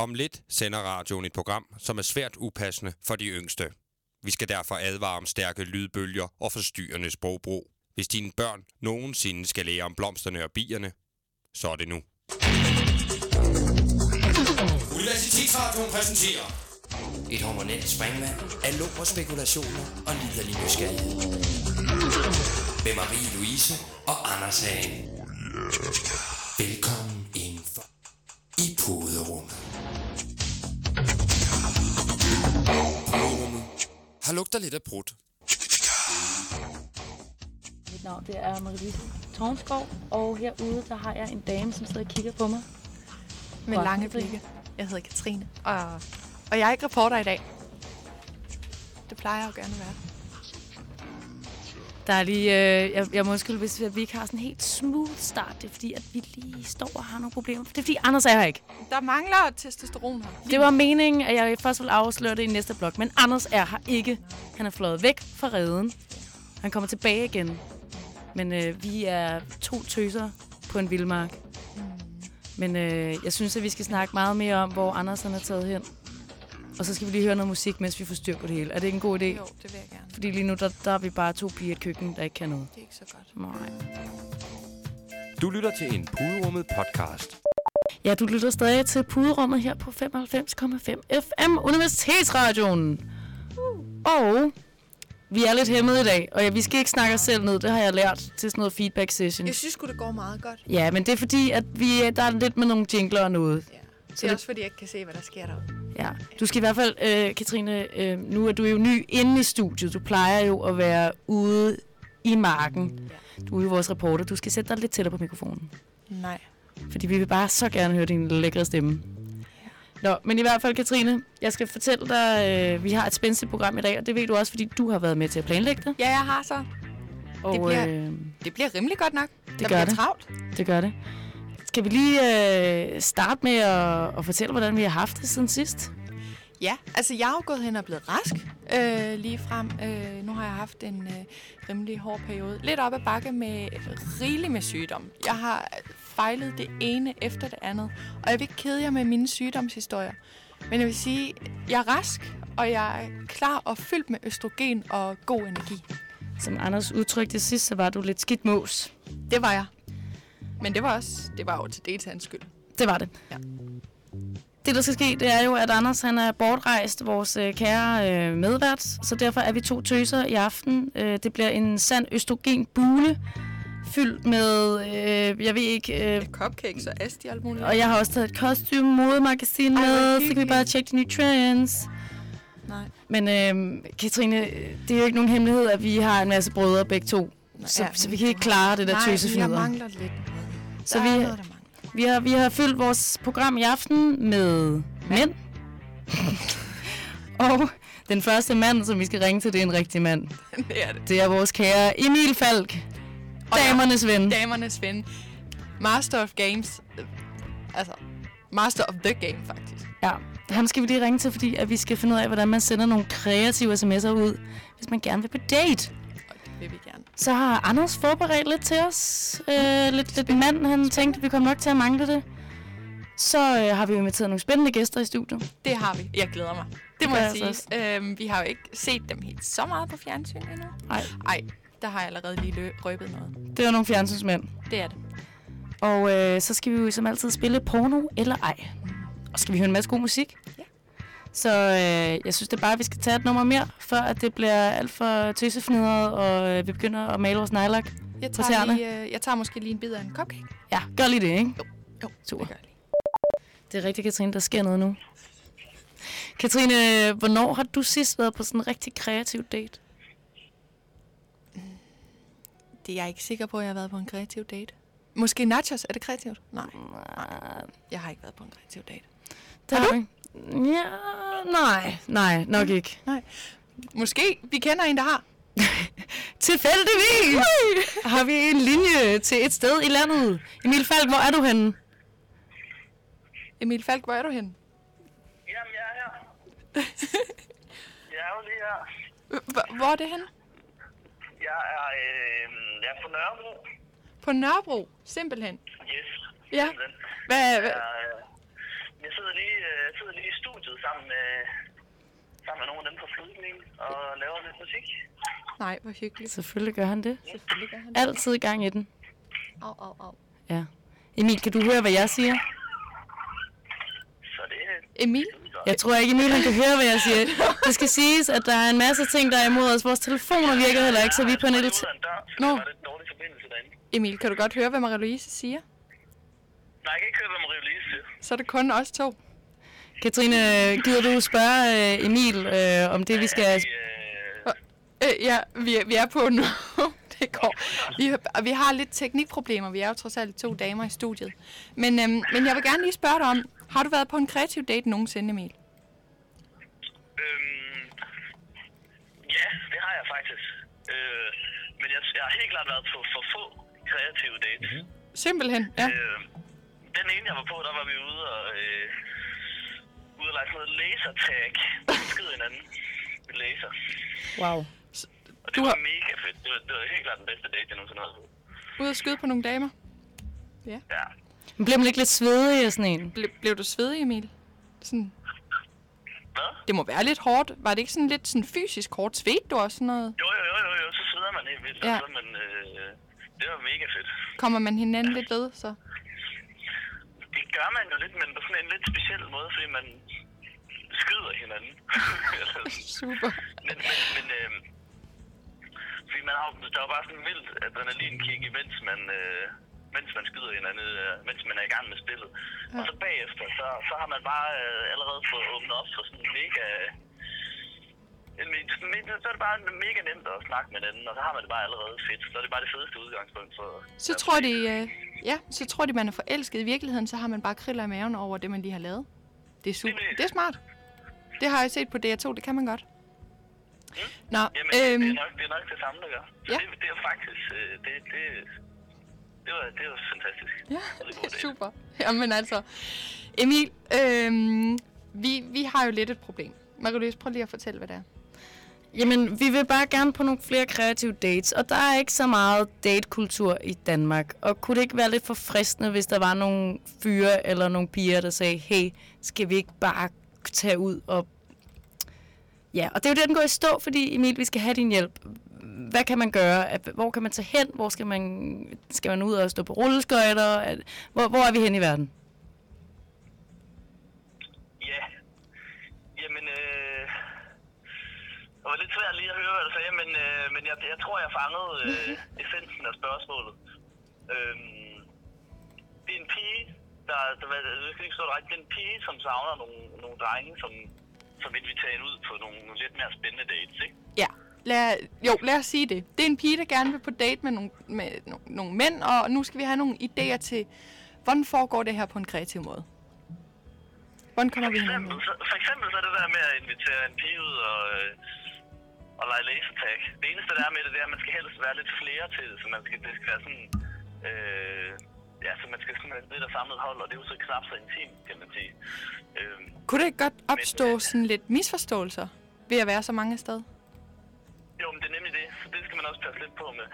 Om lidt sender radioen et program, som er svært upassende for de yngste. Vi skal derfor advare om stærke lydbølger og forstyrrende sprogbrug. Hvis dine børn nogensinde skal lære om blomsterne og bierne, så er det nu. Universitetsradioen præsenterer et hormonelt springvand af lov og spekulationer og liderlig nysgerrighed. Med Marie-Louise og Anders Hagen. Velkommen indenfor i puderummet. Har lugter lidt af brudt. Mit navn det er Marie-Louise Tornskov, og herude der har jeg en dame, som sidder og kigger på mig. Med er lange blikke. Jeg hedder Katrine, og, og jeg er ikke reporter i dag. Det plejer jeg jo gerne at være. Der er lige, øh, jeg, jeg må undskylde, hvis vi ikke har sådan en helt smooth start. Det er fordi, at vi lige står og har nogle problemer. Det er fordi, Anders er her ikke. Der mangler testosteron her. Det var meningen, at jeg først ville afsløre det i næste blok, men Anders er her ikke. Han er fløjet væk fra redden. Han kommer tilbage igen. Men øh, vi er to tøser på en vildmark. Men øh, jeg synes, at vi skal snakke meget mere om, hvor Anders han er taget hen. Og så skal vi lige høre noget musik, mens vi får styr på det hele. Er det ikke en god idé? Jo, det vil jeg gerne. Fordi lige nu, der, der er vi bare to piger i et køkken, der ikke kan noget. Det er ikke så godt. Nej. Du lytter til en Puderummet podcast. Ja, du lytter stadig til puderummet her på 95,5 FM Universitetsradioen. Og vi er lidt hæmmet i dag, og ja, vi skal ikke snakke os selv ned. Det har jeg lært til sådan noget feedback session. Jeg synes det går meget godt. Ja, men det er fordi, at vi, der er lidt med nogle jingler og noget. Ja. Det Så er det- også fordi, jeg ikke kan se, hvad der sker derude. Ja, du skal i hvert fald, øh, Katrine, øh, nu er du jo ny inde i studiet. Du plejer jo at være ude i marken. Du er jo vores reporter. Du skal sætte dig lidt tættere på mikrofonen. Nej. Fordi vi vil bare så gerne høre din lækre stemme. Nå, men i hvert fald, Katrine, jeg skal fortælle dig, øh, vi har et spændende program i dag, og det ved du også, fordi du har været med til at planlægge det. Ja, jeg har så. Og Det bliver- øh, Det bliver rimelig godt nok. det der gør bliver det. travlt. Det gør det. Skal vi lige øh, starte med at, at fortælle, hvordan vi har haft det siden sidst? Ja, altså jeg er jo gået hen og blevet rask øh, lige frem. Øh, nu har jeg haft en øh, rimelig hård periode. Lidt op ad bakke med rigeligt med sygdom. Jeg har fejlet det ene efter det andet. Og jeg vil ikke kede jer med mine sygdomshistorier. Men jeg vil sige, jeg er rask, og jeg er klar og fyldt med østrogen og god energi. Som Anders udtrykte sidst, så var du lidt skidt mås. Det var jeg. Men det var også, det var jo til dels hans skyld. Det var det. Ja. Det, der skal ske, det er jo, at Anders han er bortrejst, vores øh, kære øh, medvært. Så derfor er vi to tøser i aften. Øh, det bliver en sand østrogenbule, fyldt med, øh, jeg ved ikke... Øh, Cupcakes og asti og alt muligt. og jeg har også taget et costume modemagasin Ej, med, så kan vi bare tjekke de nye trends. Nej. Men øh, Katrine, det er jo ikke nogen hemmelighed, at vi har en masse brødre begge to. Så, så vi kan ikke klare det der Nej, jeg tøsefnider. mangler lidt. Så Der vi- noget, der. Vi har, vi har fyldt vores program i aften med mænd. og den første mand, som vi skal ringe til, det er en rigtig mand. det er det. Det er vores kære Emil Falk. Og. Damernes ven. damernes ven. Master of Games. Øh, Altså, Master of the Game, faktisk. Ja, ham skal vi lige ringe til, fordi at vi skal finde ud af, hvordan man sender nogle kreative sms'er ud, hvis man gerne vil på date. Så har Anders forberedt lidt til os. Øh, lidt, lidt mand, han tænkte, vi kommer nok til at mangle det. Så øh, har vi inviteret nogle spændende gæster i studiet. Det har vi. Jeg glæder mig. Det må jeg jeg sige. Øhm, vi har jo ikke set dem helt så meget på fjernsyn endnu. Nej, Ej, der har jeg allerede lige røbet noget. det er nogle fjernsynsmænd. Det er det. Og øh, så skal vi jo som altid spille porno eller ej. Og skal vi høre en masse god musik. Ja. Så øh, jeg synes det er bare, at vi skal tage et nummer mere, før at det bliver alt for tøsefnidret, og øh, vi begynder at male vores nejlak. Jeg På tager, lige, øh, jeg tager måske lige en bid af en cupcake. Ja, gør lige det, ikke? Jo, Super. det gør jeg lige. Det er rigtigt, Katrine, der sker noget nu. Katrine, hvornår har du sidst været på sådan en rigtig kreativ date? Det er jeg ikke sikker på, at jeg har været på en kreativ date. Måske nachos. Er det kreativt? Nej. Jeg har ikke været på en kreativ date. Der Har du? Ja, nej, nej, nok ikke. Måske. Vi kender en, der har. Tilfældigvis har vi en linje til et sted i landet. Emil Falk, hvor er du henne? Emil Falk, hvor er du henne? Jamen, jeg er her. jeg er jo lige her. Hvor, hvor er det henne? Jeg er, øh, jeg er på Nørrebro. På Nørrebro. Simpelthen. Yes. Ja. simpelthen. Hvad, hvad? Jeg, øh, jeg sidder lige øh, sammen med nogle af dem på flydning og laver lidt musik. Nej, hvor hyggeligt. Selvfølgelig gør han det. Selvfølgelig gør han. Altid gang i den. Au, au, au. Ja. Emil, kan du høre, hvad jeg siger? Så det Emil? Jeg tror ikke, Emil han kan høre, hvad jeg siger. Det skal siges, at der er en masse ting, der er imod os. Vores telefoner virker heller ikke, så vi er på en så Nå. det derinde. Emil, kan du godt høre, hvad Marie-Louise siger? Nej, jeg kan ikke høre, hvad Marie Lise. Så er det kun os to. Katrine, gider du spørge øh, Emil, øh, om det, vi skal... Øh, Øh, ja, vi er, vi er på nu. det går. Vi, har- vi har lidt teknikproblemer. Vi er jo trods alt to damer i studiet. Men, øhm, men jeg vil gerne lige spørge dig om, har du været på en kreativ date nogensinde, Emil? øhm, ja, det har jeg faktisk. Øh, men jeg, jeg har helt klart været på for få kreative dates. Mm-hmm. Simpelthen, ja. Øh, den ene, jeg var på, der var vi ude og, øh, ude og lege sådan noget lasertag. Skide hinanden med laser. Wow. Og det Du var har- mega fedt. Det var, det var helt klart den bedste date, jeg nogensinde på. Ude at skyde på nogle damer. Ja. Men bliver man ikke lidt svedig af sådan en? Ble, blev du svedig, Emil? Sådan, Hvad? det må være lidt hårdt. Var det ikke sådan lidt sådan fysisk hårdt? Svedte du også sådan noget? Jo, jo, jo, jo, jo, så sveder man helt vildt. Ja. Ja. Altså, men øh, det var mega fedt. Kommer man hinanden lidt ved, så? Gør man jo lidt, men på sådan en lidt speciel måde, fordi man skyder hinanden. Super. men, men, men øh, fordi man har, der er jo bare sådan en vildt adrenalinkick, imens man, øh, mens man skyder hinanden, øh, mens man er i gang med spillet. Ja. Og så bagefter, så, så har man bare øh, allerede fået åbnet op for sådan en mega... En, sådan en- så er det bare mega nemt at snakke med hinanden, og så har man det bare allerede fedt. Så er det bare det fedeste udgangspunkt for... Så tror de, øh, ja, så tror de, man er forelsket. I virkeligheden, så har man bare kriller i maven over det, man lige har lavet. Det er super. Lige præcis. Det er smart. Det har jeg set på DR2, det kan man godt. Nå, Jamen, øhm, det, øhm, er nok, det er nok det samme, der gør. Så Ja. det, det er faktisk... øh, Det, det, det, var, det var fantastisk. ja, Det det er super. Jamen altså, Emil, øhm, vi, vi har jo lidt et problem. Marie-Louise, prøv lige at fortælle, hvad det er. Jamen, vi vil bare gerne på nogle flere kreative dates, og der er ikke så meget datekultur i Danmark. Og kunne det ikke være lidt forfriskende, hvis der var nogle fyre eller nogle piger, der sagde, hey, skal vi ikke bare tage ud og... Ja, og det er jo det, den går i stå, fordi Emil, vi skal have din hjælp. Hvad kan man gøre? Hvor kan man tage hen? Hvor skal man, skal man ud og stå på rulleskøjter? Hvor, hvor er vi hen i verden? Ja. Jamen, øh... Det var lidt svært lige at høre, hvad du sagde, men, øh, men jeg, jeg tror, jeg fangede øh, essensen af spørgsmålet. Øhm, det er en pige, der, der, der jeg skal ikke forstå det det er en pige, som savner nogle, nogle drenge, som, som inviterer hende ud på nogle lidt mere spændende dates, ikke? Ja, lad, jo, lad os sige det. Det er en pige, der gerne vil på date med nogle, med nogle, nogle mænd, og nu skal vi have nogle idéer til, hvordan foregår det her på en kreativ måde? Hvordan kommer For vi hinanden eksempel, med? så, for eksempel så er det der med at invitere en pige ud og, øh, og lege lasertag. Det eneste, der er med det, det er, at man skal helst være lidt flere til det, så man skal, det skal være sådan... Øh, ja, så man skal sådan være lidt af samlet hold, og det er jo så knap så intimt, kan man sige. Øh, Kunne det ikke godt opstå sådan lidt misforståelser ved at være så mange steder? jo, men det er nemlig det, så det skal man også passe lidt på med.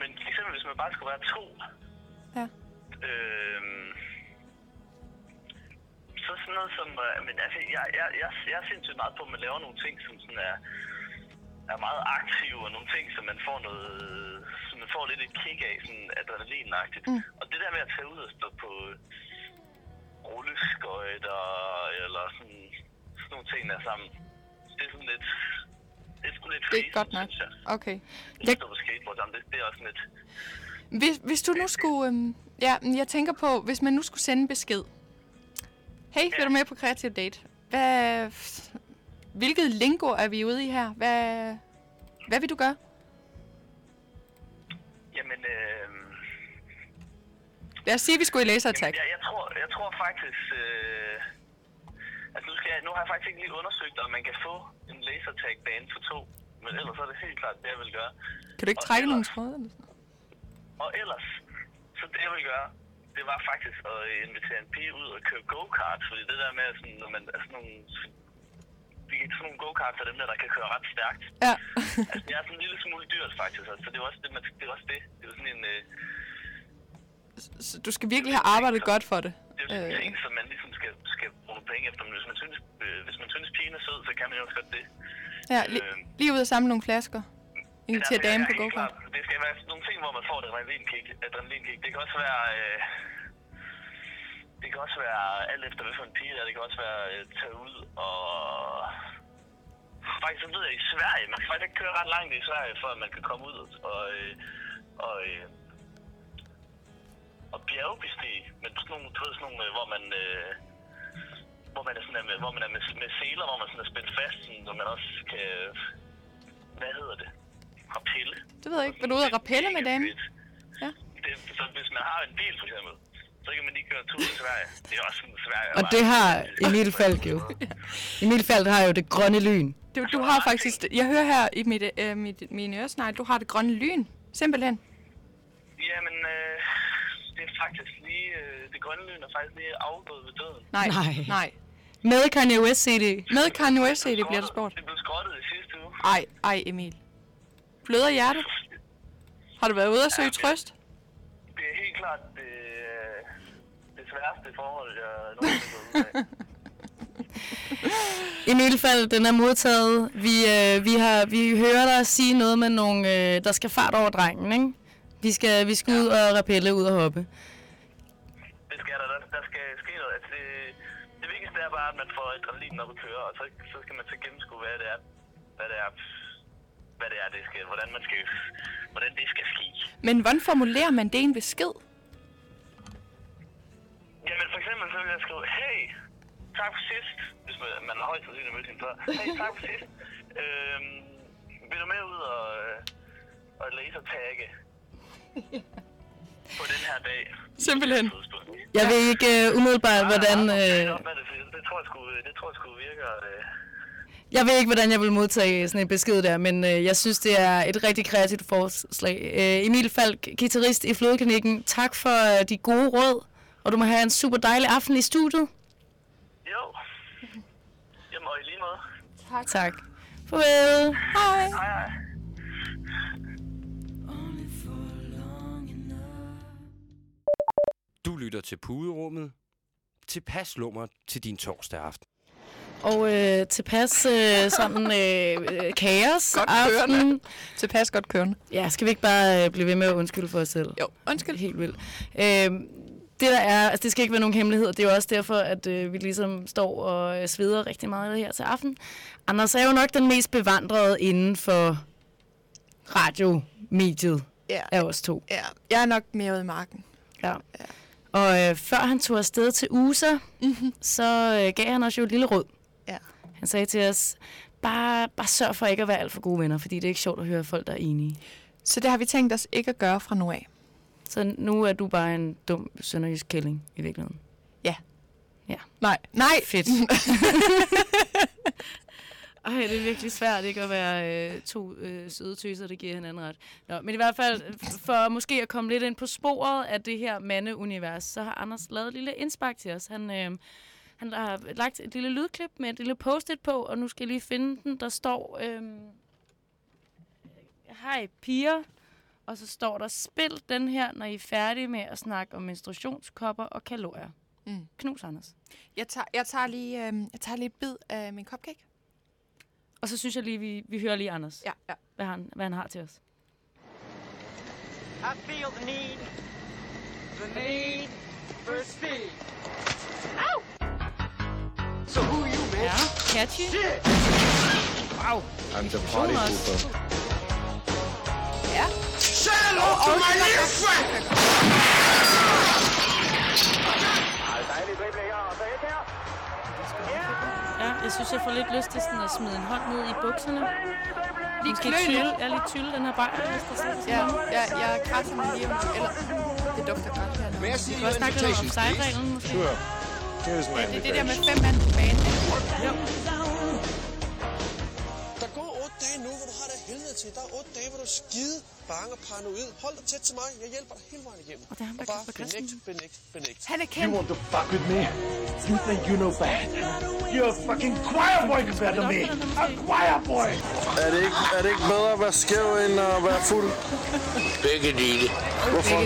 Men eksempel, hvis man bare skulle være to, Ja. øh, så sådan noget som... Øh, men altså, jeg, jeg, jeg, jeg er sindssygt meget på, at man laver nogle ting, som sådan er, er meget aktive, og nogle ting, som man får noget... Som man får lidt et kick af, sådan adrenalinagtigt. Mm. Og det der med at tage ud og stå på rulleskøjter, eller sådan, sådan nogle ting der sammen, det er sådan lidt... Det er sgu lidt Det er godt nok. synes jeg. Okay. Jeg Jeg, stå på skateboard sammen, det, det er også lidt... hvis, hvis du nu skulle... Øhm, ja, jeg tænker på, hvis man nu skulle sende en besked. Hey, vil Ja. du med på kreativ date? Hvad, hvilket lingo er vi ude i her? Hvad, hvad vil du gøre? Jamen, øh, Lad os sige, at vi skulle i lasertag. jeg, jeg, tror, jeg tror faktisk... Øh, altså, nu, skal jeg, nu har jeg faktisk ikke lige undersøgt, om man kan få en lasertag-bane for to. Men ellers er det helt klart det, jeg vil gøre. Kan du ikke og trække nogle tråde? Og ellers, så det jeg vil gøre, det var faktisk at invitere en pige ud og køre go-kart. Fordi det der med, sådan, når man er sådan nogle... Kan sådan nogle go-karts af dem der, der kan køre ret stærkt. Ja. Altså, det er sådan en lille smule dyrt, faktisk. Altså, det er også det, man, det, er også det. Det er sådan en... Øh, Så du skal virkelig have arbejdet godt for det. Det er jo sådan Øh. øh. ting, som man ligesom skal, skal bruge penge efter. Men hvis man synes, øh, hvis man synes pigen er sød, så kan man jo også godt det. Ja, li- lige ud og samle nogle flasker. Invitere Men altså, dame på er go-kart. Det skal være nogle ting, hvor man får et adrenalinkick. adrenalinkick. Det kan også være... Øh, det kan også være alt efter, hvad for en pige det er. Det kan også være øh, tage ud og... Faktisk så ved jeg, i Sverige, man kan faktisk ikke køre ret langt i Sverige, før man kan komme ud og, øh, og, øh, og bjergbestige. Men sådan nogle, du ved, sådan nogle, øh, hvor man, øh, hvor man er, sådan, med, hvor man er med, med seler, hvor man sådan er spændt fast, sådan, så man også kan, hvad hedder det? Rappelle. Det ved jeg ikke. Vil du ud og rappelle med damen? Ja. Det, så hvis man har en bil, for eksempel, så kan man lige køre en tur til Sverige. Det er også sådan Sverige. Og det har Emil Falk jo. Emil Falk har jo det grønne lyn. Du, du har faktisk... Jeg hører her i mit, øh, mit, mine øresnegle, du har det grønne lyn. Simpelthen. Jamen, øh, det er faktisk lige... Øh, det grønne lyn er faktisk lige afgået ved døden. Nej, Nej. nej. Med Kanye West CD. Med Kanye West CD bliver det spurgt. Det blev skrottet i sidste uge. Ej, ej Emil. Bløder hjertet? Har du været ude og søge trøst? Det er helt klart det, øh, det sværeste forhold, jeg nogensinde har af. Emil Falk, den er modtaget. Vi, øh, vi, har, vi hører dig sige noget med nogle, øh, der skal fart over drengen, ikke? Vi skal, vi skal ud og rappelle, ud og hoppe. Det skal der. Der, der skal ske noget. Altså, det, det vigtigste er bare, at man får adrenalin op at køre, og så, så skal man så gennemskue, hvad det er, hvad det er, hvad det er, det skal, hvordan man skal, hvordan det skal ske. Men hvordan formulerer man det i en besked? Jamen for eksempel så vil jeg skrive, hey, tak for sidst, hvis man, man har højt sandsynligt mødt hende før. Hey, tak for sidst. Øhm, vil du med ud og, øh, og lasertagge på den her dag? Simpelthen. Jeg ved ikke uh, umiddelbart, hvordan... Øh... Øh, Det tror jeg sgu, det tror jeg sgu virker. Øh. jeg ved ikke, hvordan jeg vil modtage sådan en besked der, men øh, jeg synes, det er et rigtig kreativt forslag. Øh, Emil Falk, guitarist i Flodklinikken, tak for øh, de gode råd, og du må have en super dejlig aften i studiet. Jo. Jamen, og i lige måde. Tak. Tak. Farvel. Hej. Hej, hej. Du lytter til Puderummet. Tilpas lummer til din torsdag aften. Og øh, tilpas øh, sådan øh, øh, kaos Godt aften. kørende. Tilpas godt kørende. Ja, skal vi ikke bare øh, blive ved med at undskylde for os selv? Jo, undskyld. Helt vildt. Øh, det der er, altså det skal ikke være nogen hemmelighed. Det er jo også derfor, at øh, vi ligesom står og øh, sveder rigtig meget her til aften. Anders er jo nok den mest bevandrede inden for radiomediet Ja. af os to. ja. Jeg er nok mere ude i marken. Ja. Og øh, før han tog afsted til USA, mm-hmm. så øh, gav han os jo et lille råd. Ja. Han sagde til os, bare, bare sørg for ikke at være alt for gode venner, fordi det er ikke sjovt at høre folk, der er enige. Så det har vi tænkt os ikke at gøre fra nu af. Så nu er du bare en dum sønderjysk kælling i virkeligheden. Nej, nej. Fedt. Ej, det er virkelig svært ikke at være øh, to øh, søde tøser, der giver hinanden ret. Nå, men i hvert fald, for måske at komme lidt ind på sporet af det her mandeunivers, så har Anders lavet et lille indspark til os. Han, øh, han har lagt et lille lydklip med et lille post-it på, og nu skal jeg lige finde den. Der står, øh, hej piger, og så står der, spil den her, når I er færdige med at snakke om menstruationskopper og kalorier. Mm. Knus, Anders. Jeg tager, jeg tager lige, øh, jeg tager lige et bid af min cupcake. Og så synes jeg lige, vi, vi hører lige Anders, Ja, ja. hvad, han, hvad han har til os. I feel the need, the need for speed. Ow! So who you, man? Ja, catchy. Shit! Wow. I'm the party pooper. Ja. Say hello to my little friend! Ja, jeg synes, jeg får lidt lyst til sådan at smide en hånd ned i bukserne. Lige Måske tylle, lidt. jeg lige tylle den her bajer, hvis der sidder Ja, sådan. jeg, jeg krasser mig lige om eller det dufter godt her. Vi kan også snakke lidt om offside-reglen, måske. Sure. Here's my Det er det der med fem mand på banen. Jo. Der går otte dage nu, det helvede til der er otte dage, hvor du er skide bange og paranoid. Hold dig tæt til mig. Jeg hjælper dig hele vejen igennem. Og det er ham, der og bare benægt, benægt, benægt. Han er You kendt. want to fuck with me? You think you know bad? You're a fucking choir boy compared to me. A choir boy. Er det, ikke, er det ikke bedre at være skæv, end at være fuld? Begge dele. Hvorfor?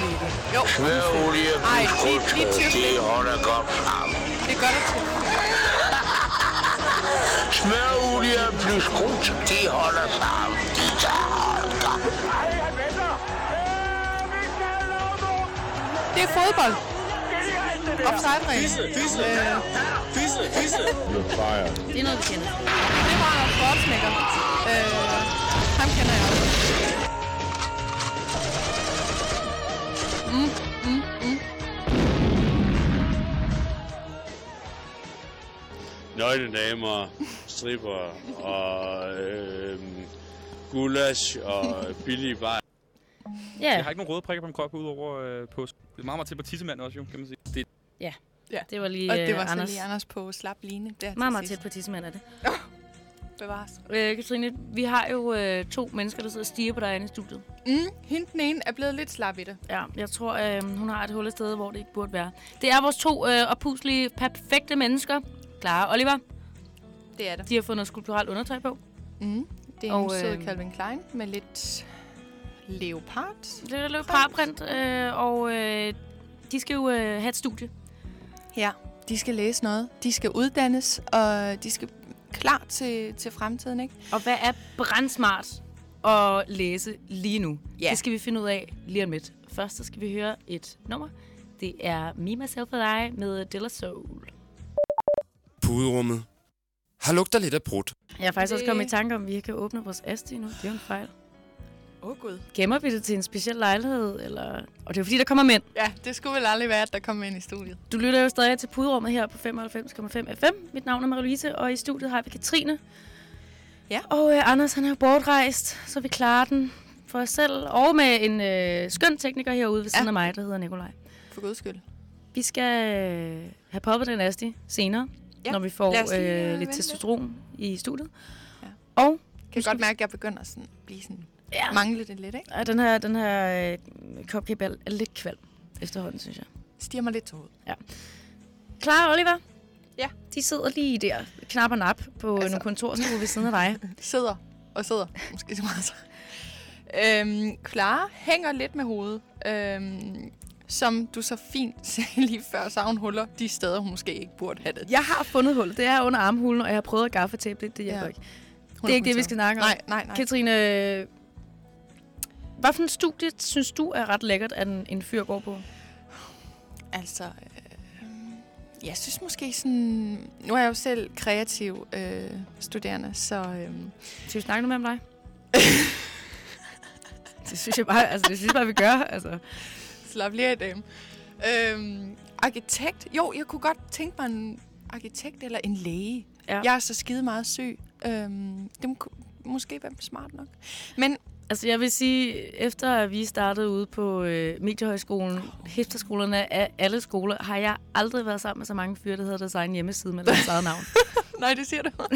Jo, Smørolie Ej, plus lige- lige krudt, tyrk det holder godt frem. det gør dig til. Smørolie plus krudt, det holder frem. Det er fodbold. Offside-regel. Fisse, fisse, fisse, fisse. Det er noget, vi kender. Det var en sportsmækker. Øh, ham kender jeg også. nøgne damer, stripper og øh, gulasch og billige bajer. Ja, Jeg har ikke nogen røde prikker på min krop udover øh, påske. Det er meget, meget til på tissemand også, jo, kan man sige. Det, det var lige Og det var øh, Anders. lige Anders på slap line. Der til Meget, meget tæt på tissemand er det. Bevares. Øh, Katrine, vi har jo øh, to mennesker, der sidder og stiger på dig inde i studiet. Mm, hende den ene er blevet lidt slap i det. Ja, jeg tror, øh, hun har et hul et sted, hvor det ikke burde være. Det er vores to øh, oppuslige, perfekte mennesker. Clara og Oliver. Det er det. De har fået noget skulpturelt undertøj på. Mm. Det er Og, en sød øh, Calvin Klein med lidt leopard. Det er lidt parprint, øh, og øh, de skal jo øh, have et studie. Ja, de skal læse noget. De skal uddannes, og de skal klar til, til fremtiden, ikke? Og hvad er brandsmart at læse lige nu? Ja. Det skal vi finde ud af lige om lidt. Først så skal vi høre et nummer. Det er Me, Myself and I med Dilla Soul. Puderummet har lugter lidt af brudt. Jeg er faktisk også Det- kommet i tanke om, at vi kan åbne vores Asti nu. Det er jo en fejl. Åh, oh, Gud. Gemmer vi det til en speciel lejlighed? Eller... Og det er jo fordi, der kommer mænd. Ja, det skulle vel aldrig være, at der kom ind i studiet. Du lytter jo stadig til puderummet her på 95,5 FM. Mit navn er Marie-Louise, og i studiet har vi Katrine. Ja. Og øh, Anders, han er jo bortrejst, så vi klarer den for os selv. Og med en øh, skøn tekniker herude ved siden Ja. af mig, der hedder Nikolaj. For guds skyld. Vi skal øh, have poppet den asti senere, Ja, når vi får lige, øh, øh, lidt testosteron i studiet. Ja. Og Kan godt mærke, at jeg begynder sådan at blive sådan... Ja. Mangle det lidt, ikke? ja, den her, den her øh, cupcake er, er lidt kvalm efterhånden, synes jeg. Stiger mig lidt til hovedet. Klar, Oliver? Ja. De sidder lige der, knap og nap, på. Altså. nogle kontorstue ved siden af dig. Sidder og sidder. Måske så meget så. Øhm, Clara hænger lidt med hovedet. Øhm, som du så fint sagde lige før, så hun huller de steder, hun måske ikke burde have det. Jeg har fundet hullet. Det er under armhulen, og jeg har prøvet at gaffetape det. Det hjælper Ja. ikke. Det er ikke det, vi skal snakke om. Nej, nej, nej. Katrine, hvad for en studie synes du er ret lækkert, at en, en fyr går på? Altså, øh, jeg synes måske sådan... Nu er jeg jo selv kreativ øh, studerende, så... Øh, Skal vi snakke noget mere om dig? det synes jeg bare, altså, det synes jeg bare, vi gør. Altså. Slap lige af dem. Øhm, arkitekt? Jo, jeg kunne godt tænke mig en arkitekt eller en læge. Ja. Jeg er så skide meget syg. Øhm, det må måske være smart nok. Men Altså, jeg vil sige, efter at vi startede ude på øh, Mediehøjskolen, hipsterskolerne af alle skoler, har jeg aldrig været sammen med så mange fyre, der hedder deres egen hjemmeside med deres eget navn. nej, det siger du.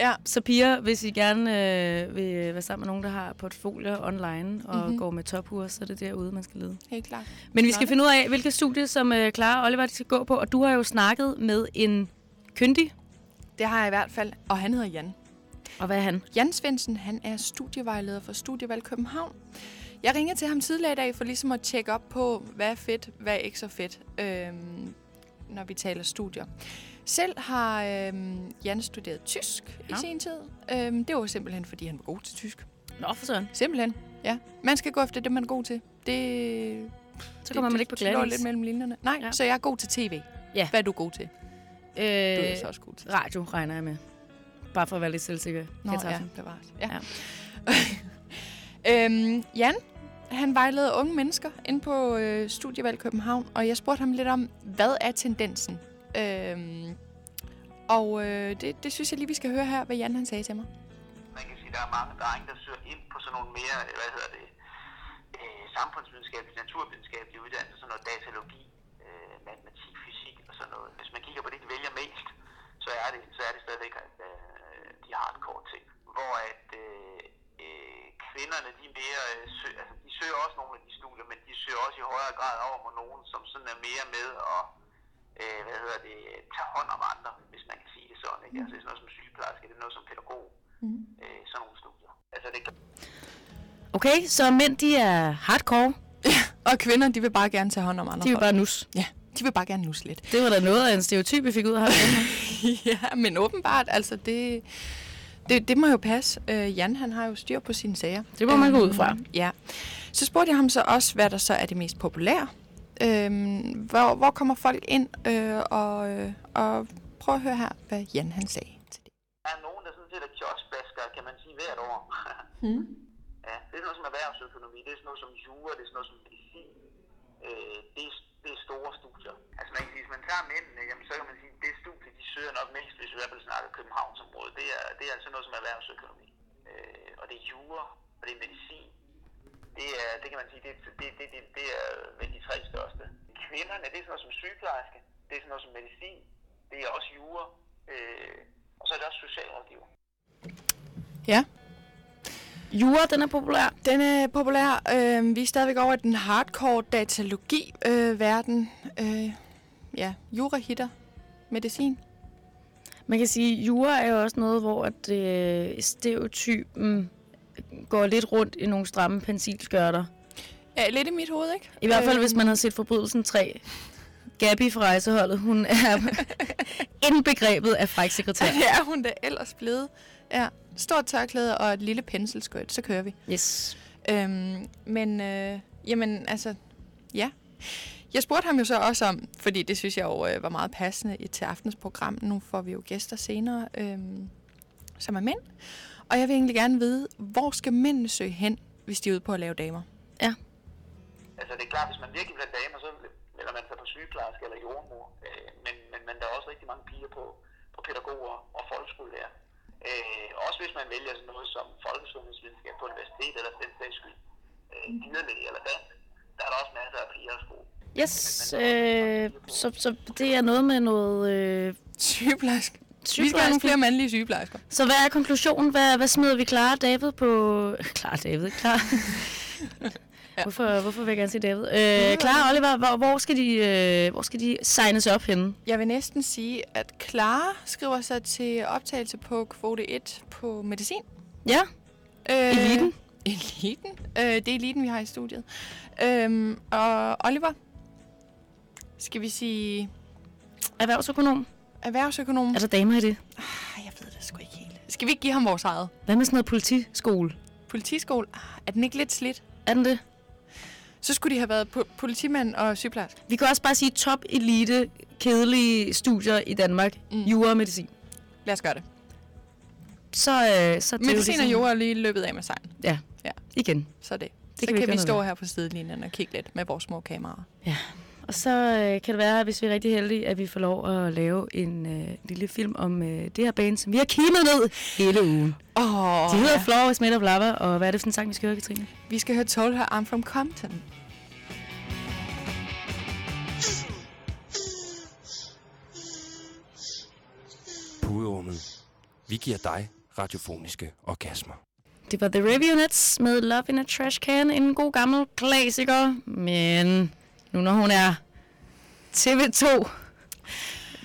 ja, Så piger, hvis I gerne øh, vil være sammen med nogen, der har portfolier online og Mhm. mm-hmm. går med topure, så er det derude, man skal lede. helt klart. Men vi skal finde ud af, hvilke studie, som øh, Clara og Oliver de skal gå på. Og du har jo snakket med en kyndig. Det har jeg i hvert fald. Og han hedder Jan. Og hvad er han? Jan Svendsen, han er studievejleder for Studievalg København. Jeg ringede til ham tidligere i dag for ligesom at tjekke op på, hvad er fedt, hvad er ikke så fedt, øhm, når vi taler studier. Selv har øhm, Jan studeret tysk ja. I sin tid. Øhm, det var simpelthen, fordi han var god til tysk. Nå, for sådan. Simpelthen, ja. Man skal gå efter det, man er god til. Det, Så kommer man ikke på det, det glat lidt mellem linjerne. Nej, ja. Så jeg er god til tv. Ja. Hvad er du god til? Øh, Du er så også god til. radio regner jeg med. Bare for at være lidt selvsikker. Nå, ja, bevares. Ja. ja. øhm, Jan, han vejleder unge mennesker ind på øh, Studievalg København, og jeg spurgte ham lidt om, hvad er tendensen? Øhm, og øh, det, det synes jeg lige, vi skal høre her, hvad Jan han sagde til mig. Man kan sige, der er mange drenge, der søger ind på sådan nogle mere, øh, hvad hedder det, øh, samfundsvidenskabelige, naturvidenskabelige uddannelser, sådan noget datalogi, øh, matematik, fysik og sådan noget. Hvis man kigger på det, de vælger mest, så er det, så er det stadigvæk øh, de hardcore ting. Hvor at øh, øh kvinderne, de, er mere, øh, sø, altså, de søger også nogle af de studier, men de søger også i højere grad over mod nogen, som sådan er mere med og øh, hvad hedder det, tage hånd om andre, hvis man kan sige det sådan. Ikke? Altså, det er sådan noget som sygeplejerske, det er noget som pædagog, Mm. øh, sådan nogle studier. Altså, det kan Okay, så mænd, de er hardcore. Og kvinder, de vil bare gerne tage hånd om andre De vil folk. bare nus. Ja, de vil bare gerne nusse lidt. Det var da noget af en stereotyp, vi fik ud af ham. ja, men åbenbart, altså det, det, det må jo passe. Øh, Jan, han har jo styr på sine sager. Det må man gå ud fra. Øhm, Ja. Så spurgte jeg ham så også, hvad der så er det mest populære. Øhm, hvor, hvor kommer folk ind? Øh, og, øh, og prøv at høre her, hvad Jan han sagde. Der er nogen, der sådan set er kioskbasker, kan man sige, hvert år. Hmm. ja, det er sådan noget som erhvervsøkonomi, det er sådan noget som jura, det er sådan noget som medicin. Øh, det, er, det er store studier. Altså man kan sige, hvis man tager mændene, jamen, så kan man sige, det studie, de søger nok mest, hvis vi i hvert fald snakker Københavnsområdet, det er, det er altså noget som erhvervsøkonomi. Øh, og det er jura, og det er medicin. Det, er, det kan man sige, det, er- det, det, det, det er vel de tre største. Kvinderne, det er sådan noget som sygeplejerske, det er sådan noget som medicin, det er også jura, øh, og så er det også socialrådgiver. Ja. Jura, den er populær. Den er populær. Øh, vi er stadigvæk over i den hardcore datalogi-verden. Øh, ja, jura hitter. Medicin. Man kan sige, at jura er jo også noget, hvor at, øh, stereotypen går lidt rundt i nogle stramme pensilskørter. Ja, lidt i mit hoved, ikke? I hvert fald, Øhm, hvis man har set Forbrydelsen 3. Gabi fra rejseholdet, hun er indbegrebet af fræk sekretær. Det er hun da ellers blevet. Ja, stort tørklæde og et lille penselskøjt, så kører vi. Yes. Øhm, men, øh, jamen, altså, ja. Jeg spurgte ham jo så også om, fordi det synes jeg jo øh, var meget passende i- til aftens program. Nu får vi jo gæster senere, øh, som er mænd. Og jeg vil egentlig gerne vide, hvor skal mændene søge hen, hvis de er ude på at lave damer? Ja. Altså det er klart, hvis man virkelig vil have damer, så melder man sig på sygeplejerske eller jordmor. Øh, men, men, men der er også rigtig mange piger på, på pædagoger og folkeskolelærer. Øh, også hvis man vælger sådan noget som folkesundhedsvidenskab på universitet eller den sags skyld. Øh, dyrlæge eller dansk. Der er der også masser af piger at skrue. Yes, øh, så, så det er noget med noget... Øh, Sygeplejerske. Vi skal have nogle flere mandlige sygeplejersker. Så hvad er konklusionen? Hvad, hvad smider vi Clara David på... Clara David, klar. ja. hvorfor, hvorfor vil jeg gerne sige David? Øh, Clara og Oliver, hvor, hvor, skal de, øh, hvor skal de signes op henne? Jeg vil næsten sige, at Clara skriver sig til optagelse på kvote 1 på medicin. Ja. Øh, Eliten. Eliten. Øh, det er eliten, vi har i studiet. Øhm, og Oliver, skal vi sige... Erhvervsøkonom. Erhvervsøkonom. Er der damer i det? Ah, jeg ved det sgu ikke helt. Skal vi ikke give ham vores eget? Hvad med sådan noget politiskole? Politiskole? Ah, er den ikke lidt slidt? Er den det? Så skulle de have været po- politimand og sygeplejerske. Vi kan også bare sige top elite, kedelige studier i Danmark. Mm. Jura og medicin. Lad os gøre det. Så, øh, så det Medicin og ligesom- jord er lige løbet af med sejren. Ja, ja. igen. Så det. Det så kan vi kan vi stå her på sidelinjen og kigge lidt med vores små kameraer. Ja. Og så øh, kan det være, hvis vi er rigtig heldige, at vi får lov at lave en øh, lille film om øh, det her band, som vi har kimet ned hele ugen. Oh, De hedder ja. Flowers Made of Lava, og hvad er det for en sang, vi skal høre, Katrine? Vi skal høre Told Her I'm From Compton. Puderummet. Vi giver dig radiofoniske orgasmer. Det var The Reviewnuts med Love in a Trash Can, en god gammel klassiker. Men nu når hun er TV2,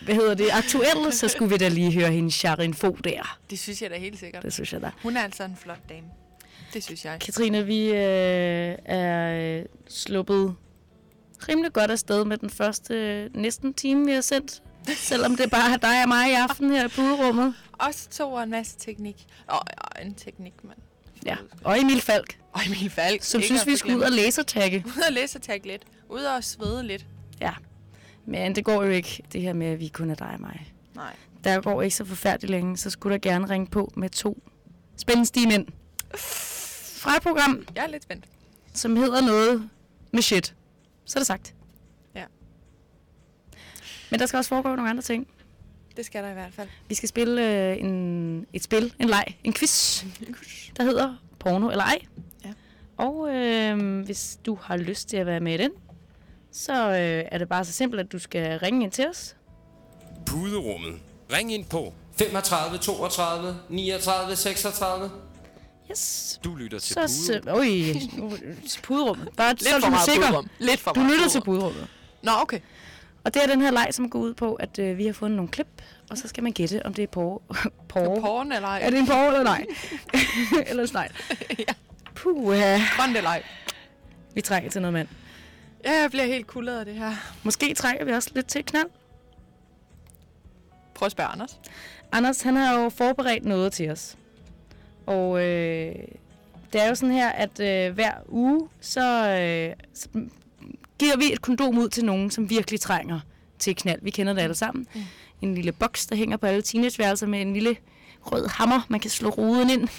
hvad hedder det, aktuelle, så skulle vi da lige høre hende Sharin Fo der. Det synes jeg da helt sikkert. Det synes jeg da. Hun er altså en flot dame. Det synes jeg. Katrine, vi øh, er øh, sluppet rimelig godt afsted med den første øh, næsten time, vi har sendt. Selvom det bare er dig og mig i aften her i puderummet. Også to og en masse teknik. Og, og en teknik, mand. Ja, og Emil Falk. Og Emil Falk. Som synes, vi skulle ud og lasertagge. Ud og lasertagge lidt. Ud og svede lidt. Ja, men det går jo ikke, det her med, at vi kun er dig og mig. Nej. Der går ikke så forfærdeligt længe, så skulle der gerne ringe på med to spændende mænd. Fra et program, Jeg er lidt spændt. som hedder noget med shit. Så er det sagt. Ja. Men der skal også foregå nogle andre ting. Det skal der i hvert fald. Vi skal spille øh, en, et spil, en leg, en quiz, der hedder Porno eller ej. Ja. Og øh, hvis du har lyst til at være med i den, så øh, er det bare så simpelt, at du skal ringe ind til os. Puderummet. Ring ind på 35 32 39 36. Yes. Du lytter til Så, så, øj, puderummet. Bare Lidt så for du er meget sikker. puderum. Lidt for Du meget lytter til puderum. puderummet. Nå, okay. Og det er den her leg, som går ud på, at øh, vi har fundet nogle klip, og så skal man gætte, om det er porre. porre. Porn eller ej? Er det en porre eller nej? eller nej. ja. Puh, ja. Grønt eller ej? Vi trænger til noget mand. Ja, jeg bliver helt kuldet af det her. Måske trænger vi også lidt til knald. Prøv at spørge Anders. Anders, han har jo forberedt noget til os. Og øh, det er jo sådan her, at øh, hver uge, så, øh, så giver vi et kondom ud til nogen, som virkelig trænger til knald. Vi kender det alle sammen. Mm. En lille boks, der hænger på alle teenageværelser med en lille rød hammer. Man kan slå ruden ind.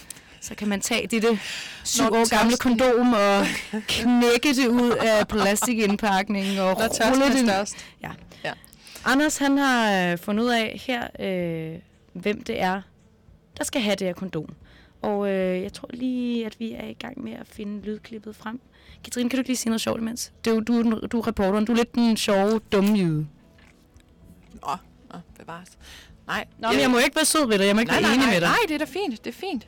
Så kan man tage dette syv år gamle tørsten- kondom og knække det ud af plastikindpakningen og Når tørsten rulle er det. størst. Ja. Ja. Anders han har øh, fundet ud af her, øh, hvem det er, der skal have det her kondom. Og øh, jeg tror lige, at vi er i gang med at finde lydklippet frem. Katrine, kan du ikke lige sige noget sjovt imens? Det er jo, du, den- du er reporteren. Du er lidt den sjove, dumme jyde. Nå, nå bevares. Nej. Nå, men jeg må ikke være sød ved dig. Jeg må ikke nej, være nej, enig nej, med dig. Nej, det er da fint. Det er fint.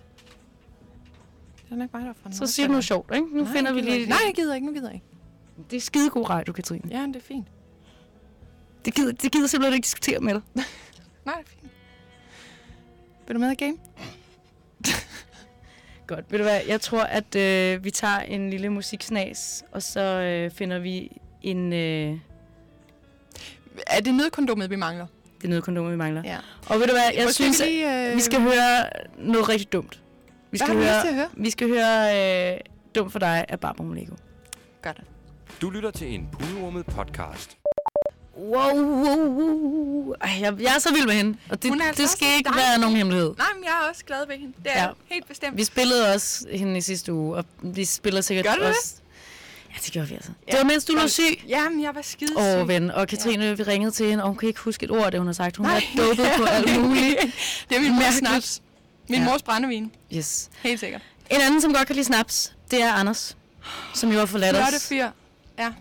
Det er nok mig, der Så siger du noget sjovt, ikke? Nu Nej, finder vi lige... ikke. Nej, jeg gider ikke. Nu gider jeg ikke. Det er skidegod radio, Katrine. Ja, det er fint. Det gider, det gider simpelthen ikke diskutere med dig. Nej, det er fint. Vil du med i game? Godt, ved du hvad? Jeg tror, at øh, vi tager en lille musiksnas, og så øh, finder vi en... Øh, Er det nødkondomet, vi mangler? det er kondom, vi mangler. Ja. Og ved du hvad? Jeg Måske synes, vi, lige, øh, vi skal høre noget rigtig dumt. Vi Hvad skal har du lyst høre, til at høre? Vi skal høre øh, Dum for dig af Barbara Moleko. Godt. Du lytter til en Puderummet podcast. Wow, wow, wow. Ej, jeg, jeg er så vild med hende. Og det, Hun er altså det skal også ikke dejlig. være nogen hemmelighed. Nej, men jeg er også glad ved hende. Det er Ja. helt bestemt. Vi spillede også hende i sidste uge, og vi spiller sikkert Gør du det? også... Ja, det gjorde vi altså. Ja. Det var mens du lå syg. Jamen, jeg var skide Åh, syg. ven. Og Katrine, ja. vi ringede til hende, og hun kan ikke huske et ord det, hun har sagt. Hun Nej. er dopet på alt muligt. det er min Mærkeligt. Min Ja. mors brændevin. Yes. Helt sikkert. En anden, som godt kan lide snaps, det er Anders, som jo har forladt os. fyr. Ja.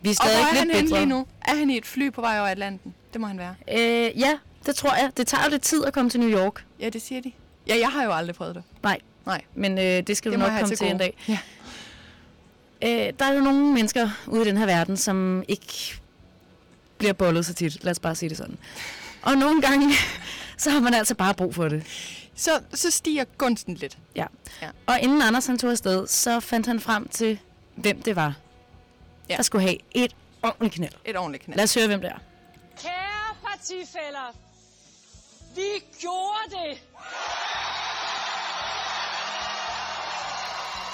Vi er Og stadig hvor er han lidt henne bedre. lige nu? Er han i et fly på vej over Atlanten? Det må han være. Øh, ja, det tror jeg. Det tager jo lidt tid at komme til New York. Ja, det siger de. Ja, jeg har jo aldrig prøvet det. Nej. Nej. Men øh, det skal Det du nok komme til til en dag. Ja. Øh, der er jo nogle mennesker ude i den her verden, som ikke bliver bollet så tit. Lad os bare sige det sådan. Og nogle gange, så har man altså bare brug for det. Så, så stiger gunsten lidt. Ja. Ja. Og inden Anders han tog afsted, så fandt han frem til, hvem det var, Ja. der skulle have et ordentligt knald. Et ordentligt knald. Lad os høre, hvem det er. Kære partifælder, vi gjorde det!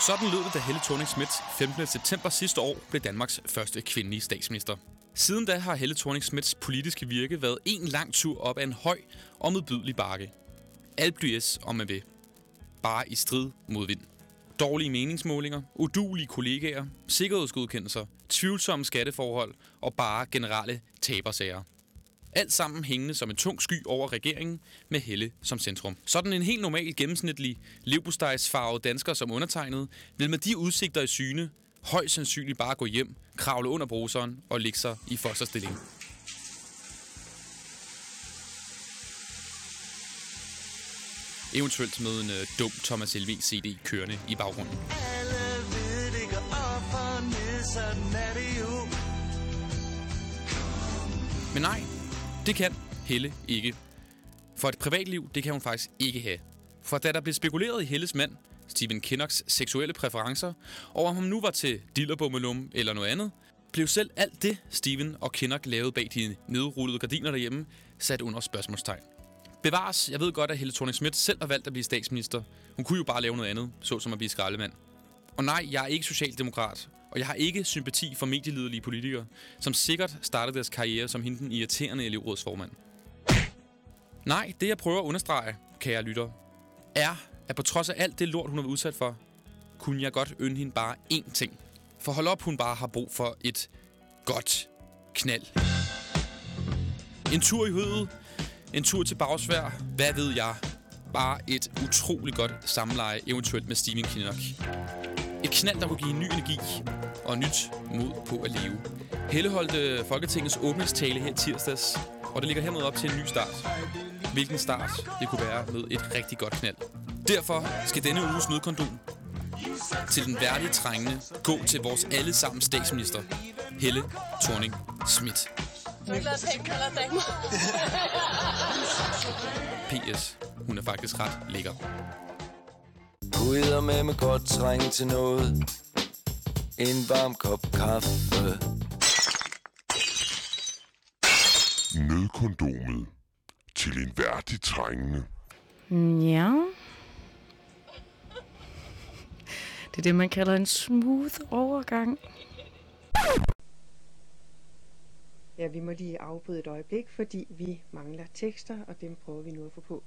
Sådan lød det, da Helle thorning Schmidt 15. september sidste år blev Danmarks første kvindelige statsminister. Siden da har Helle thorning Schmidts politiske virke været en lang tur op ad en høj og modbydelig bakke. Alt blyes, om man vil. Bare i strid mod vind. Dårlige meningsmålinger, udulige kollegaer, sikkerhedsgodkendelser, tvivlsomme skatteforhold og bare generelle tabersager. Alt sammen hængende som en tung sky over regeringen med Helle som centrum. Sådan en helt normal gennemsnitlig levbostejsfarvet dansker som undertegnet vil med de udsigter i syne højst sandsynligt bare gå hjem, kravle under bruseren og ligge sig i fosterstilling. Eventuelt med en øh, dum Thomas Helvig CD kørende i baggrunden. Men nej, det kan Helle ikke. For et privatliv, det kan hun faktisk ikke have. For da der blev spekuleret i Helles mand, Stephen Kinnocks seksuelle præferencer, og om han nu var til dillerbummelum eller noget andet, blev selv alt det, Steven og Kinnock lavede bag de nedrullede gardiner derhjemme, sat under spørgsmålstegn. Bevares, jeg ved godt, at Helle thorning Schmidt selv har valgt at blive statsminister. Hun kunne jo bare lave noget andet, såsom at blive skraldemand. Og nej, jeg er ikke socialdemokrat, og jeg har ikke sympati for medieliderlige politikere, som sikkert startede deres karriere som hende den irriterende elevrådsformand. Nej, det jeg prøver at understrege, kære lytter, er, at på trods af alt det lort, hun har været udsat for, kunne jeg godt ønske hende bare én ting. For hold op, hun bare har brug for et godt knald. En tur i hødet, en tur til Bagsvær, hvad ved jeg. Bare et utroligt godt samleje, eventuelt med Steven Kinnock. Et knald, der kunne give ny energi og nyt mod på at leve. Helle holdt Folketingets åbningstale her tirsdags, og det ligger hermed op til en ny start. Hvilken start det kunne være med et rigtig godt knald. Derfor skal denne uges nødkondom til den værdige trængende gå til vores allesammen statsminister, Helle thorning Schmidt. P.S. Hun er faktisk ret lækker. Gud med med godt trænge til noget. En varm kop kaffe. Nødkondomet til en værdig trængende. Ja. Det er det, man kalder en smooth overgang. Ja, vi må lige afbryde et øjeblik, fordi vi mangler tekster, og dem prøver vi nu at få på.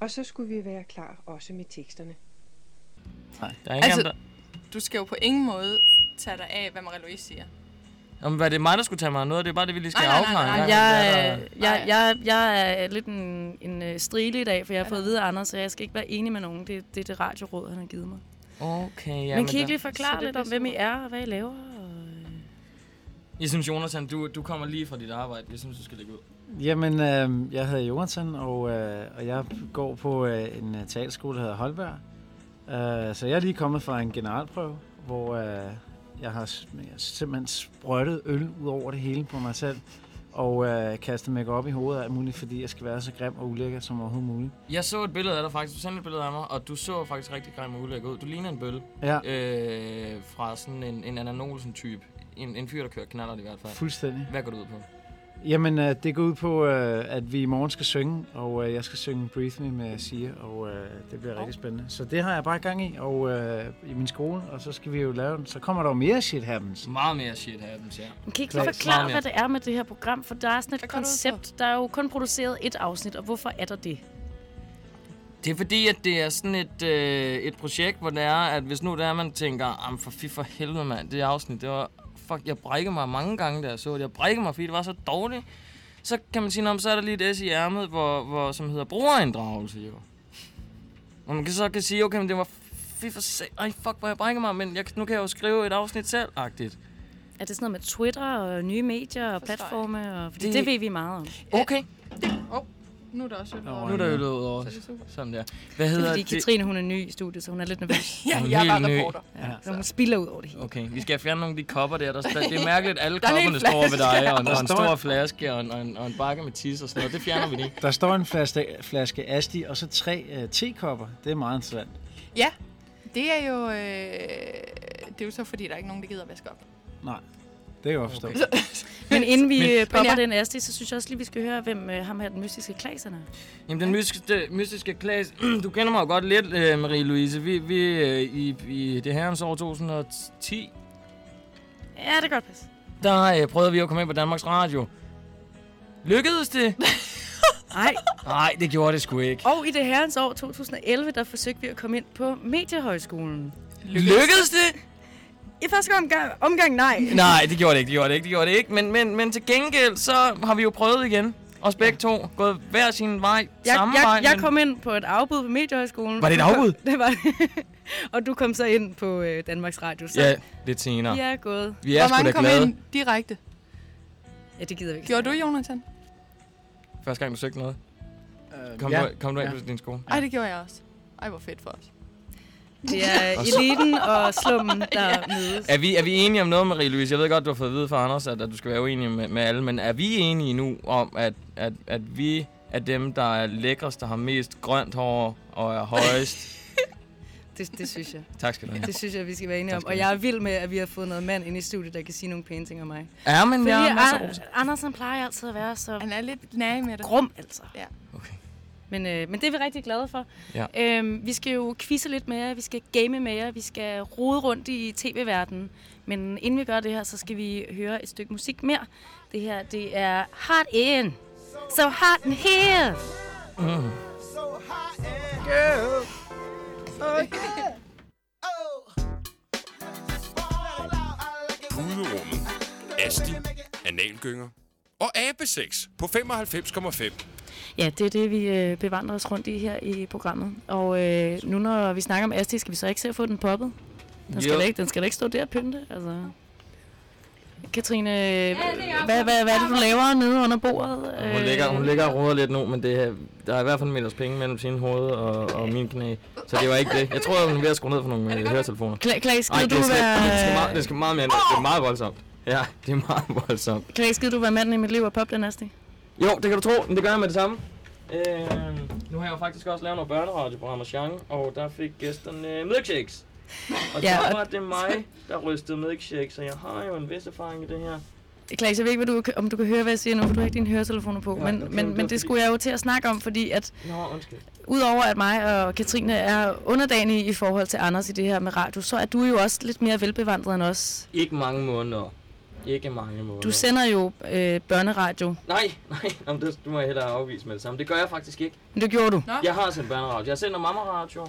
Og så skulle vi være klar også med teksterne. Nej, der er ingen Altså, altså, du skal jo på ingen måde tage dig af, hvad Marie-Louise siger. Om hvad det er mig, der skulle tage mig af noget, det er bare det, vi lige skal Nej, nej, nej, afklare. Jeg, er øh, jeg, jeg, jeg er lidt en, en øh, strile i dag, for jeg har fået at vide af Anders, så jeg skal ikke være enig med nogen. Det, det er det radioråd, han har givet mig. Okay, ja. men men kan I ikke lige forklare det lidt om, hvem I er og hvad I laver? Jeg synes, Jonathan, du, du kommer lige fra dit arbejde. Jeg synes, du skal lægge ud. Jamen, øh, jeg hedder Jonathan, og, øh, og jeg går på øh, en øh, teaterskole, der hedder Holberg. Øh, så jeg er lige kommet fra en generalprøve, hvor øh, jeg har jeg simpelthen sprøjtet øl ud over det hele på mig selv. Og øh, kastet mig op i hovedet af muligt, fordi jeg skal være så grim og ulækker som overhovedet muligt. Jeg så et billede af dig faktisk. Du sendte et billede af mig, og du så faktisk rigtig grim og ulækker ud. Du ligner en bølle. Ja. Øh, fra sådan en, en Anna Olsen-type. En, en fyr, der kører knaller i hvert fald. Fuldstændig. Hvad går du ud på? Jamen, øh, det går ud på, øh, at vi i morgen skal synge, og øh, jeg skal synge Breathe Me med Sia, og øh, det bliver rigtig spændende. Så det har jeg bare gang i, og øh, i min skole, og så skal vi jo lave den. Så kommer der jo mere shit happens. Meget mere shit happens, ja. Kan I ikke lige forklare, hvad det er med det her program? For der er sådan et koncept. Der er jo kun produceret et afsnit, og hvorfor er der det? Det er fordi, at det er sådan et, øh, et projekt, hvor det er, at hvis nu det er, man tænker, for fy for helvede, mand, det afsnit, det var, fuck, jeg brækker mig mange gange, da jeg så det. Jeg brækker mig, fordi det var så dårligt. Så kan man sige, "Nå, men så er der lige et S i ærmet, hvor, hvor, som hedder brugerinddragelse, jo. Og man kan så kan sige, okay, men det var fy for se, ej, fuck, hvor jeg brækker mig, men jeg, nu kan jeg jo skrive et afsnit selv, agtigt. Er det sådan noget med Twitter og nye medier og platforme? Og, fordi det, Det- det ved vi meget om. Okay. Åh, oh, nu er der også øl Nu over. er der øl ud over Så os. det er super. Sådan der. Hvad Det er hedder fordi det? Katrine, hun er ny i studiet, så hun er lidt nervøs. Ja, Hun er jeg er bare reporter. Ja, så hun spiller ud over det hele. Okay, vi skal have fjernet nogle af de kopper der. der, det er mærkeligt, at alle er kopperne står ved dig, og, en- Der og en står- stor flaske, og en, og en, og en bakke med tis og sådan noget. Det fjerner vi lige. Der står en flaske, flaske Asti, og så tre øh, tekopper. Det er meget interessant. Ja, det er jo... Øh, det er jo så, fordi der er ikke nogen, der gider at vaske op. Nej, det kan jeg forstå. Okay. Men inden vi Men- men, popper ja. den Asti, så synes jeg også lige, vi skal høre, hvem øh, ham her, den mystiske klaserne. Jamen, den mystiske, mystiske klasse... du kender mig jo godt lidt, øh, Marie-Louise. Vi, vi øh, i, i det herrens år 2010, Ja, det kan godt passe. der øh, prøvede vi at komme ind på Danmarks Radio. Lykkedes det? Nej. Nej, det gjorde det sgu ikke. Og i det herrens år 2011, der forsøgte vi at komme ind på Mediehøjskolen. Lykkedes det? I første omgang, omgang nej. Nej, det gjorde det ikke, det gjorde det ikke, det gjorde det ikke. Men, men, men til gengæld, så har vi jo prøvet igen. Os begge to. Gået hver sin vej, Jeg, samme jeg, vej. jeg men- kom ind på et afbud på Mediehøjskolen. Var det et Du kom- afbud? Det var det. Og du kom så ind på øh, Danmarks Radio. Så Ja, lidt senere. vi er gået. Vi er Hvor mange kom glade. ind direkte? Ja, det gider vi ikke. Gjorde du, Jonathan? Første gang, du søgte noget. Kom, ja. du, kom du ind Ja. på din skole? Ej, det gjorde jeg også. Ej, hvor fedt for os. Det er eliten og slummen, der mødes. Er vi, er vi enige om noget, Marie-Louise? Jeg ved godt, du har fået at vide fra Anders, at, at du skal være uenig med, med alle, men er vi enige nu om, at, at, at vi er dem, der er lækrest, der har mest grønt hår og er højest? Det, det synes jeg. tak skal du have. Det synes jeg, vi skal være enige Tak om. Og jeg er vild med, at vi har fået noget mand ind i studiet, der kan sige nogle pæne ting om mig. Ja, men Fordi jeg har masser af An- roser. Anders, han plejer altid at være så Han er lidt nær med det. grum, altså. Ja. Okay. Men, øh, men det er vi rigtig glade for. Ja. Øhm, vi skal jo quizze lidt med jer, vi skal game med jer, vi skal rode rundt i tv-verdenen. Men inden vi gør det her, så skal vi høre et stykke musik mere. Det her, det er Hot In. So hot in here. Mm. Puderummet. Asti. Analgynger. Og abesex på 95,5. Ja, det er det, vi øh, bevandrer os rundt i her i programmet. Og øh, nu når vi snakker om Asti, skal vi så ikke se at få den poppet? Den skal, da ikke, den skal da ikke stå der og pynte. Altså. Katrine, hvad, hvad, hvad er det, du laver nede under bordet? Hun ligger, hun ligger og roder lidt nu, men det er, der er i hvert fald en meters penge mellem sin hoved og, og min knæ. Så det var ikke det. Jeg tror, hun er ved at skrue ned for nogle øh, høretelefoner. Kla- Klaas, Ej, skal det du skal, være- det, skal meget, det skal meget mere. Det er meget voldsomt. Ja, det er meget voldsomt. Klaas, skal du være manden i mit liv og pop den næste? Jo, det kan du tro, men det gør jeg med det samme. Øh, nu har jeg jo faktisk også lavet nogle børneradioprogrammer, Jean, og der fik gæsterne øh, milkshakes. Og Ja, der var det mig, der rystede milkshakes, så jeg har jo en vis erfaring i det her. Klaas, jeg ved ikke, hvad du, om du kan høre, hvad jeg siger nu, for du har ikke dine høretelefoner på. Ja, men, okay, men, det men det fordi- skulle jeg jo til at snakke om, fordi at Nå, undskyld. udover at mig og Katrine er underdanige i forhold til Anders i det her med radio, så er du jo også lidt mere velbevandret end os. Ikke mange måneder. Ikke mange måneder. Du sender jo øh, børneradio. Nej, nej, Jamen, det, du må jeg hellere afvise med det samme. Det gør jeg faktisk ikke. Men det gjorde du. Nå. Jeg har sendt børneradio. Jeg sender mamma-radio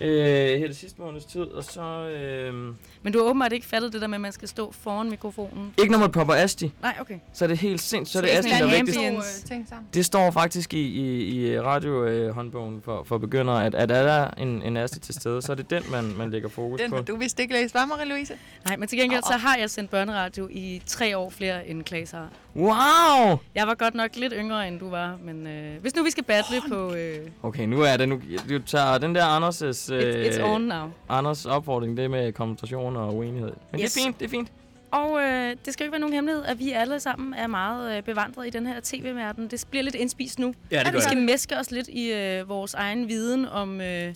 øh, her det sidste måneds tid, og så... Øh, Men du har åbenbart ikke fattet det der med, at man skal stå foran mikrofonen. ikke når man popper Asti, Nej, okay. så er det helt sindssygt. Så er Så det det er Asti, der er vigtigst. øh. Det står faktisk i, i, i radiohåndbogen for, for begyndere, at, at er der en, en Asti til stede, så er det den, man, man lægger fokus Den på. du vist ikke læst, hva' Marie-Louise? Nej, men til gengæld så har jeg sendt børneradio i tre år flere, end Klaas har. Wow! Jeg var godt nok lidt yngre, end du var, men øh, hvis nu vi skal battle på... Øh, Okay, nu er det nu. Du tager den der Anders' øh, it's on now. Anders opfordring, det med koncentration og uenighed. Men Yes. det er fint, det er fint. Og øh, det skal jo ikke være nogen hemmelighed, at vi alle sammen er meget øh, bevandret i den her tv-verden. Det bliver lidt indspist nu. Ja, det gør vi skal det. meske os lidt i øh, vores egen viden om øh,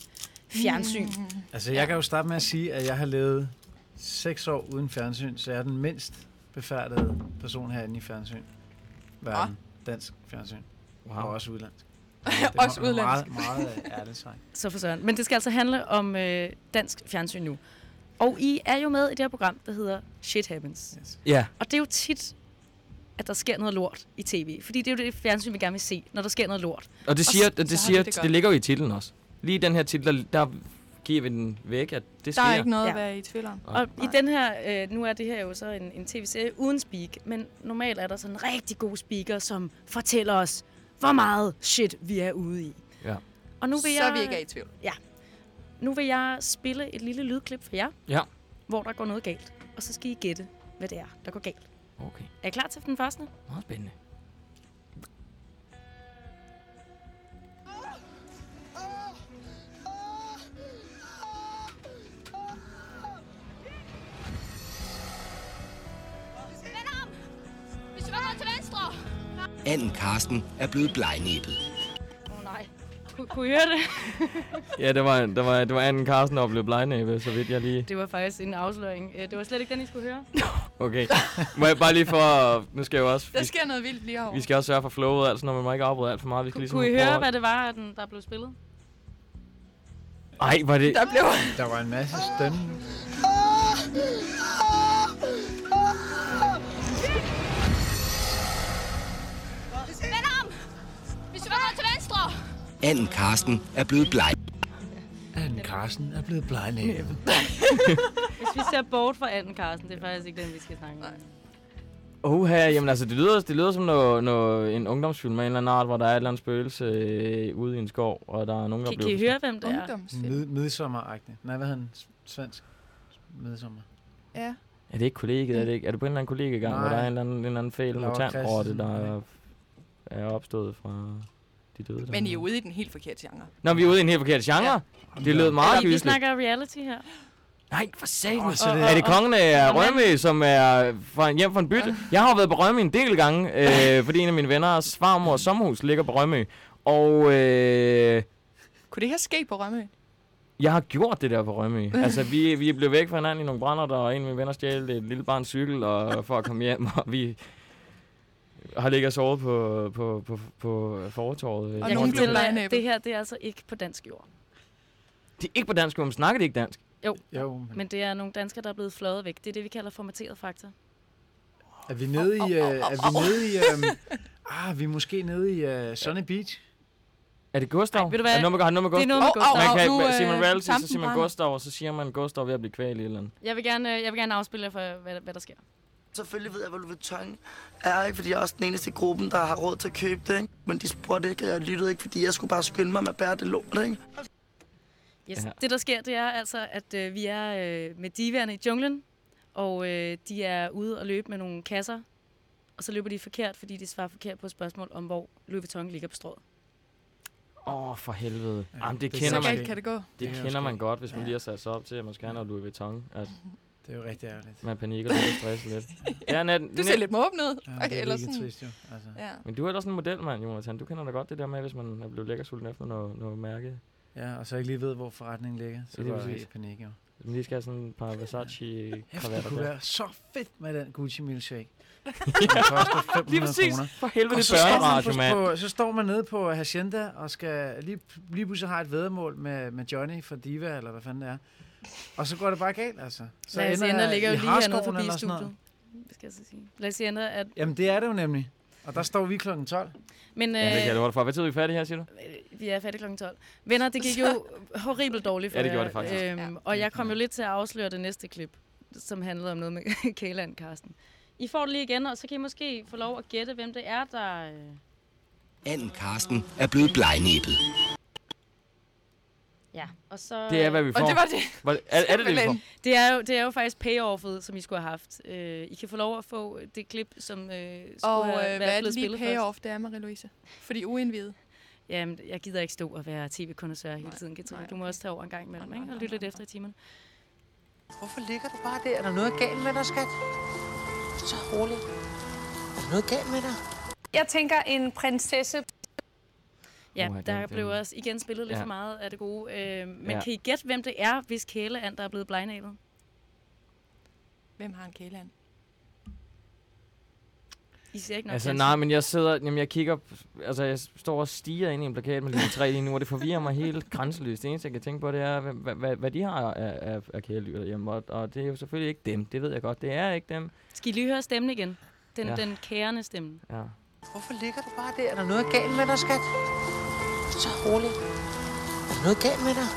fjernsyn. Mm. Altså, jeg kan jo starte med at sige, at jeg har levet seks år uden fjernsyn, så jeg er den mindst befærdede person herinde i fjernsyn. Verden. Dansk fjernsyn. Wow. Og også udlandsk. Også udlandsk. Meget, meget ærligt sagt. Så for søren. Men det skal altså handle om øh, dansk fjernsyn nu. Og I er jo med i det her program, der hedder Shit Happens. Yes. Ja. Og det er jo tit, at der sker noget lort i tv. Fordi det er jo det fjernsyn, vi gerne vil se, når der sker noget lort. Og det Og siger, så- det, siger, det, det ligger jo i titlen også. Lige den her titel, der, der giver vi den væk, at det Der sker. er ikke noget Ja. at være i tvivl om. Og i den her, øh, nu er det her jo så en, en tv-serie uden speak, men normalt er der sådan en rigtig god speaker, som fortæller os, hvor meget shit vi er ude i. Ja. Og nu vil Så jeg, vi ikke er i tvivl. Ja. Nu vil jeg spille et lille lydklip for jer, Ja. hvor der går noget galt. Og så skal I gætte, hvad det er, der går galt. Okay, Er I klar til den første? meget spændende. Anden Karsten er blevet blegnæbet. Nej. Kunne, kunne I høre det? Ja, det var, det var, det var Anden Carsten, der blev blegnæbe, så vidt jeg lige... det var faktisk en afsløring. Øh, Det var slet ikke den, I skulle høre. Okay. Må jeg bare lige for... Nu skal jeg jo også... Der Vi, sker noget vildt lige herovre. vi skal også sørge for flowet, altså når man må ikke afbryde alt for meget. Vi skal ligesom Kunne I høre, hvad det var, den, der blev spillet? Ej, var det... Der blev... Der var en masse stønne. Anden Karsten er blevet bleg. Anne Carsten er blevet blegnæbet. Hvis vi ser bort fra anden, Carsten, det er faktisk ikke den, vi skal snakke om. Oha, jamen altså, det lyder, det lyder som noget, noget, en ungdomsfilm af en eller anden art, hvor der er et eller andet spøgelse øh, ude i en skov, og der er nogen, der Kan, bliver... kan I høre, hvem det er? Ungdomsfilm. Mid- midsommeragtigt. Nej, hvad hedder? S- Svensk? Midsommer. Ja. Er det ikke kollegiet? Er det, ikke, er det på en eller anden kollegegang, hvor der er en eller anden, en eller anden fæl Laura mutantrotte, Christensen. der er, er opstået fra de døde? Men I er ude i den helt forkerte genre. Når vi er ude i en helt forkert genre? Ja. Det lød meget vi, vi hyggeligt. snakker reality her. Nej, for satan. Så det- er det kongen af og. Rømø, som er fra en hjem fra en bytte? Jeg har været på Rømø en del gange, øh, fordi en af mine venner farmors sommerhus ligger på Rømø. Og øh, Kunne det her ske på Rømø? jeg har gjort det der på Rømø. altså, vi, vi blev væk fra hinanden i nogle brænder, der og en af mine venner stjal et lille barns cykel og, for at komme hjem, og vi har ligget og sovet på, på, på, på fortorvet. Jeg kan nogen blev det her det er altså ikke på dansk jord. Det er ikke på dansk, men snakker det ikke dansk? Jo, Jo, men men det er nogle danskere, der er blevet fløjet væk. Det er det, vi kalder formateret fakta. er vi nede i... Uh, er vi nede i... Um, ah, vi er måske nede i uh, Sunny Beach. Er det Gustav? Ej, ved du hvad? Er med, har det noget med Det er Gustav? noget med Gustav. au. Man kan, nu, øh, siger man reality, så siger man. Gustav, og så siger man Gustav ved at blive kvalt i eller andet. Jeg vil gerne, jeg vil gerne afspille jer for, hvad, hvad der sker. Selvfølgelig ved jeg, hvad Louis Vuitton er, ikke? fordi jeg er også den eneste i gruppen, der har råd til at købe det. Ikke? Men de spurgte ikke, og jeg lyttede ikke, fordi jeg skulle bare skynde mig med at bære det lort. Ikke? Yes. Ja. Det, der sker, det er altså, at øh, vi er øh, med divaerne i junglen, Og øh, de er ude og løbe med nogle kasser, og så løber de forkert, fordi de svarer forkert på et spørgsmål om, hvor Louis Vuitton ligger på strået. Åh, oh, for helvede. Ja, Ja, Jamen, det, det er kender man. kan det gå. Det, Det jo kender man godt, hvis man Ja. lige har sat sig op til, at man skal have noget Louis Vuitton. At Det er jo rigtig ærgerligt. man panikker lidt og stresser lidt. Ja, net, Du ser lidt måben ud. Ja, Okay, det er sådan. trist jo. Altså. Ja. Men du er ellers en modelmand, Jonathan. Du kender da godt det der med, hvis man er blevet lækker sulten efter noget, noget mærke. Ja, og så ikke lige ved, hvor forretningen ligger. Så præcis. helt i panik jo. Man lige skal have sådan et par Versace Det kunne være så fedt med den Gucci milkshake. Den koster 500 Lige præcis. kroner. For helvede, det så er står, man børneradio, på, mand. så står man nede på Hacienda og skal lige, lige pludselig har et vedmål med, med Johnny fra Diva, eller hvad fanden det er. Og så går det bare galt, altså. Så Lasse ender Ender jeg ligger jo lige hernede forbi studiet. Det skal jeg så sige. Lasse Ender er... Jamen, det er det jo nemlig. Og der står vi klokken 12. Men øh, Ja, det kan jeg love dig for. Hvad tid er vi færdige her, siger du? vi er færdige kl. 12. Venner, det gik jo horribelt dårligt for Ja, det gjorde jer. det faktisk. Øhm, og jeg kom jo lidt til at afsløre det næste klip, som handlede om noget med og Karsten. I får det lige igen, og så kan I måske få lov at gætte, hvem det er, der... Øh... Anden Karsten er blevet blegnæbet. Ja, og så... Det er, hvad vi får. Og det var det. Hvor, er, er det det, vi får? Det er jo, det er jo faktisk payoffet, som I skulle have haft. Øh, I kan få lov at få det klip, som øh, skulle Og have øh, været hvad er det lige payoff, det er, Marie-Louise? Fordi uindvidet. Jamen, jeg gider ikke stå og være tv-kondensør hele tiden, Katrine. Du må også tage over en gang imellem, ikke? Og lytte lidt efter i timerne. Hvorfor ligger du bare der? Er der noget galt med dig, skat? Så rolig. Er der noget galt med dig? Jeg tænker en prinsesse. Ja, Uha, uh, den- der blev den- også igen spillet lidt Ja. for meget af det gode. Øh, men Ja. kan I gætte, hvem det er, hvis kæleand, der er blevet blegnæbet? Hvem har en kæleand? I ser ikke nok Altså, nej, men jeg sidder, jamen jeg kigger, altså jeg står og stiger ind i en plakat med linje 3 lige nu, og det forvirrer mig helt grænseløst. Det eneste, jeg kan tænke på, det er, hvad, hvad- hvad, de har af, af, af kæledyr derhjemme, og, og det er jo selvfølgelig ikke dem, det ved jeg godt. Det er ikke dem. Skal I lige høre stemmen igen? Den, ja. den kærende stemme. Ja. Hvorfor ligger du bare der? Er der noget galt med dig, skat? Så rolig. Er der noget galt med dig?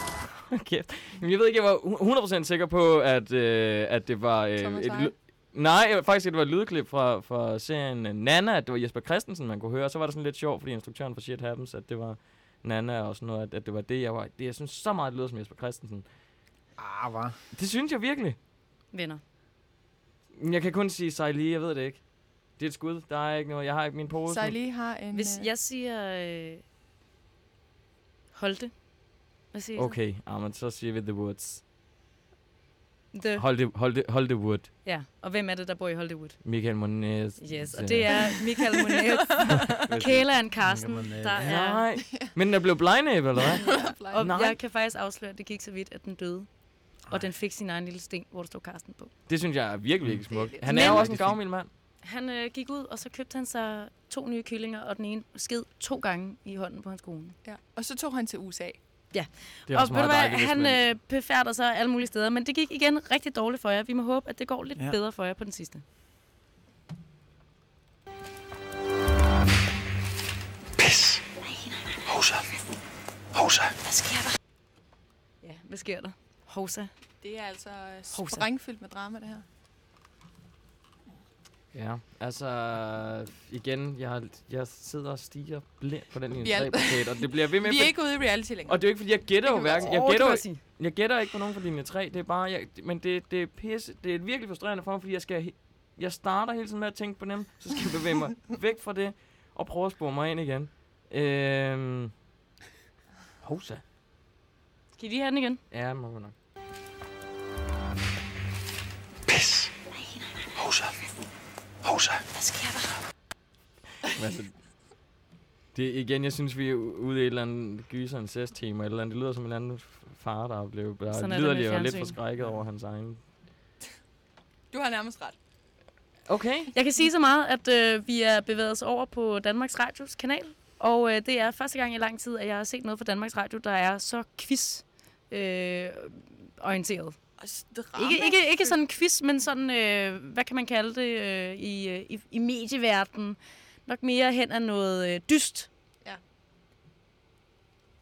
Kæft. Jamen, jeg ved ikke, jeg var hu- 100% sikker på, at, øh, at det var... Øh, Thomas et Nej, faktisk, at det var et lydklip fra, fra serien Nana, at det var Jesper Christensen, man kunne høre. Og så var det sådan lidt sjovt, fordi instruktøren for Shit Happens, at det var Nana og sådan noget, at, at det var det, jeg var... Det, jeg synes så meget, det lyder som Jesper Christensen. Ah, hvad? Det synes jeg virkelig. Venner. Men Jeg kan kun sige Sejli, jeg ved det ikke. Det er et skud, der er ikke noget. Jeg har ikke min pose. Sejli har en... Hvis øh, jeg siger... Øh, Holte. Hvad siger? Okay, ah, men så siger vi The Woods. The. Det, hold det Wood. Ja, og hvem er det, der bor i Hollywood? Michael Monez. Yes, og det er Michael Monet, Kayla og Carsten, der er... Nej, men den er blevet blegnæb, eller hvad? Og Nej. jeg kan faktisk afsløre, at det gik så vidt, at den døde. Og den fik sin egen lille sten, hvor der stod Carsten på. Det synes jeg er virkelig ikke smukt. Han Men- er jo også en gavmild mand. Han øh, gik ud, og så købte han sig to nye kyllinger, og den ene sked to gange i hånden på hans kone. Ja. Og så tog han til USA. Ja, Det er og også ved du hvad, han øh, befærder sig alle mulige steder, men det gik igen rigtig dårligt for jer. Vi må håbe, at det går lidt Ja. bedre for jer på den sidste. Pis. Hovsa. Hovsa. Hvad sker der? Ja, hvad sker der? Hosa. Det er altså Hovsa. sprængfyldt med drama, det her. Ja, altså igen, jeg, jeg sidder og stiger blindt på den Vi er- 3 plakat, og det bliver ved med... Vi er ikke ude i reality længere. Og det er ikke, fordi jeg gætter jo vi hverken... Jeg gætter, jeg jeg gætter ikke på nogen fra linje 3, det er bare... Jeg, men det, det er pisse... Det er virkelig frustrerende for mig, fordi jeg skal... Jeg starter hele tiden med at tænke på dem, så skal jeg bevæge mig væk fra det, og prøve at spore mig ind igen. Øhm... Hovsa. Skal I lige have den igen? Ja, må man nok. Hovsa. Hvad sker der? Men altså, det, igen, jeg synes, vi er ude i et eller andet gyser incest-tema, eller andet. Det lyder som en eller anden far, der blev der Sådan er det lyder med lige lidt forskrækket over hans egen. Du har nærmest ret. Okay. Jeg kan sige så meget, at øh, vi er bevæget os over på Danmarks Radios kanal. Og øh, det er første gang i lang tid, at jeg har set noget fra Danmarks Radio, der er så quiz øh, orienteret. Ikke, ikke, ikke sådan en quiz, men sådan, øh, hvad kan man kalde det, øh, i, øh, i, i medieverdenen. Nok mere hen af noget øh, dyst. Ja.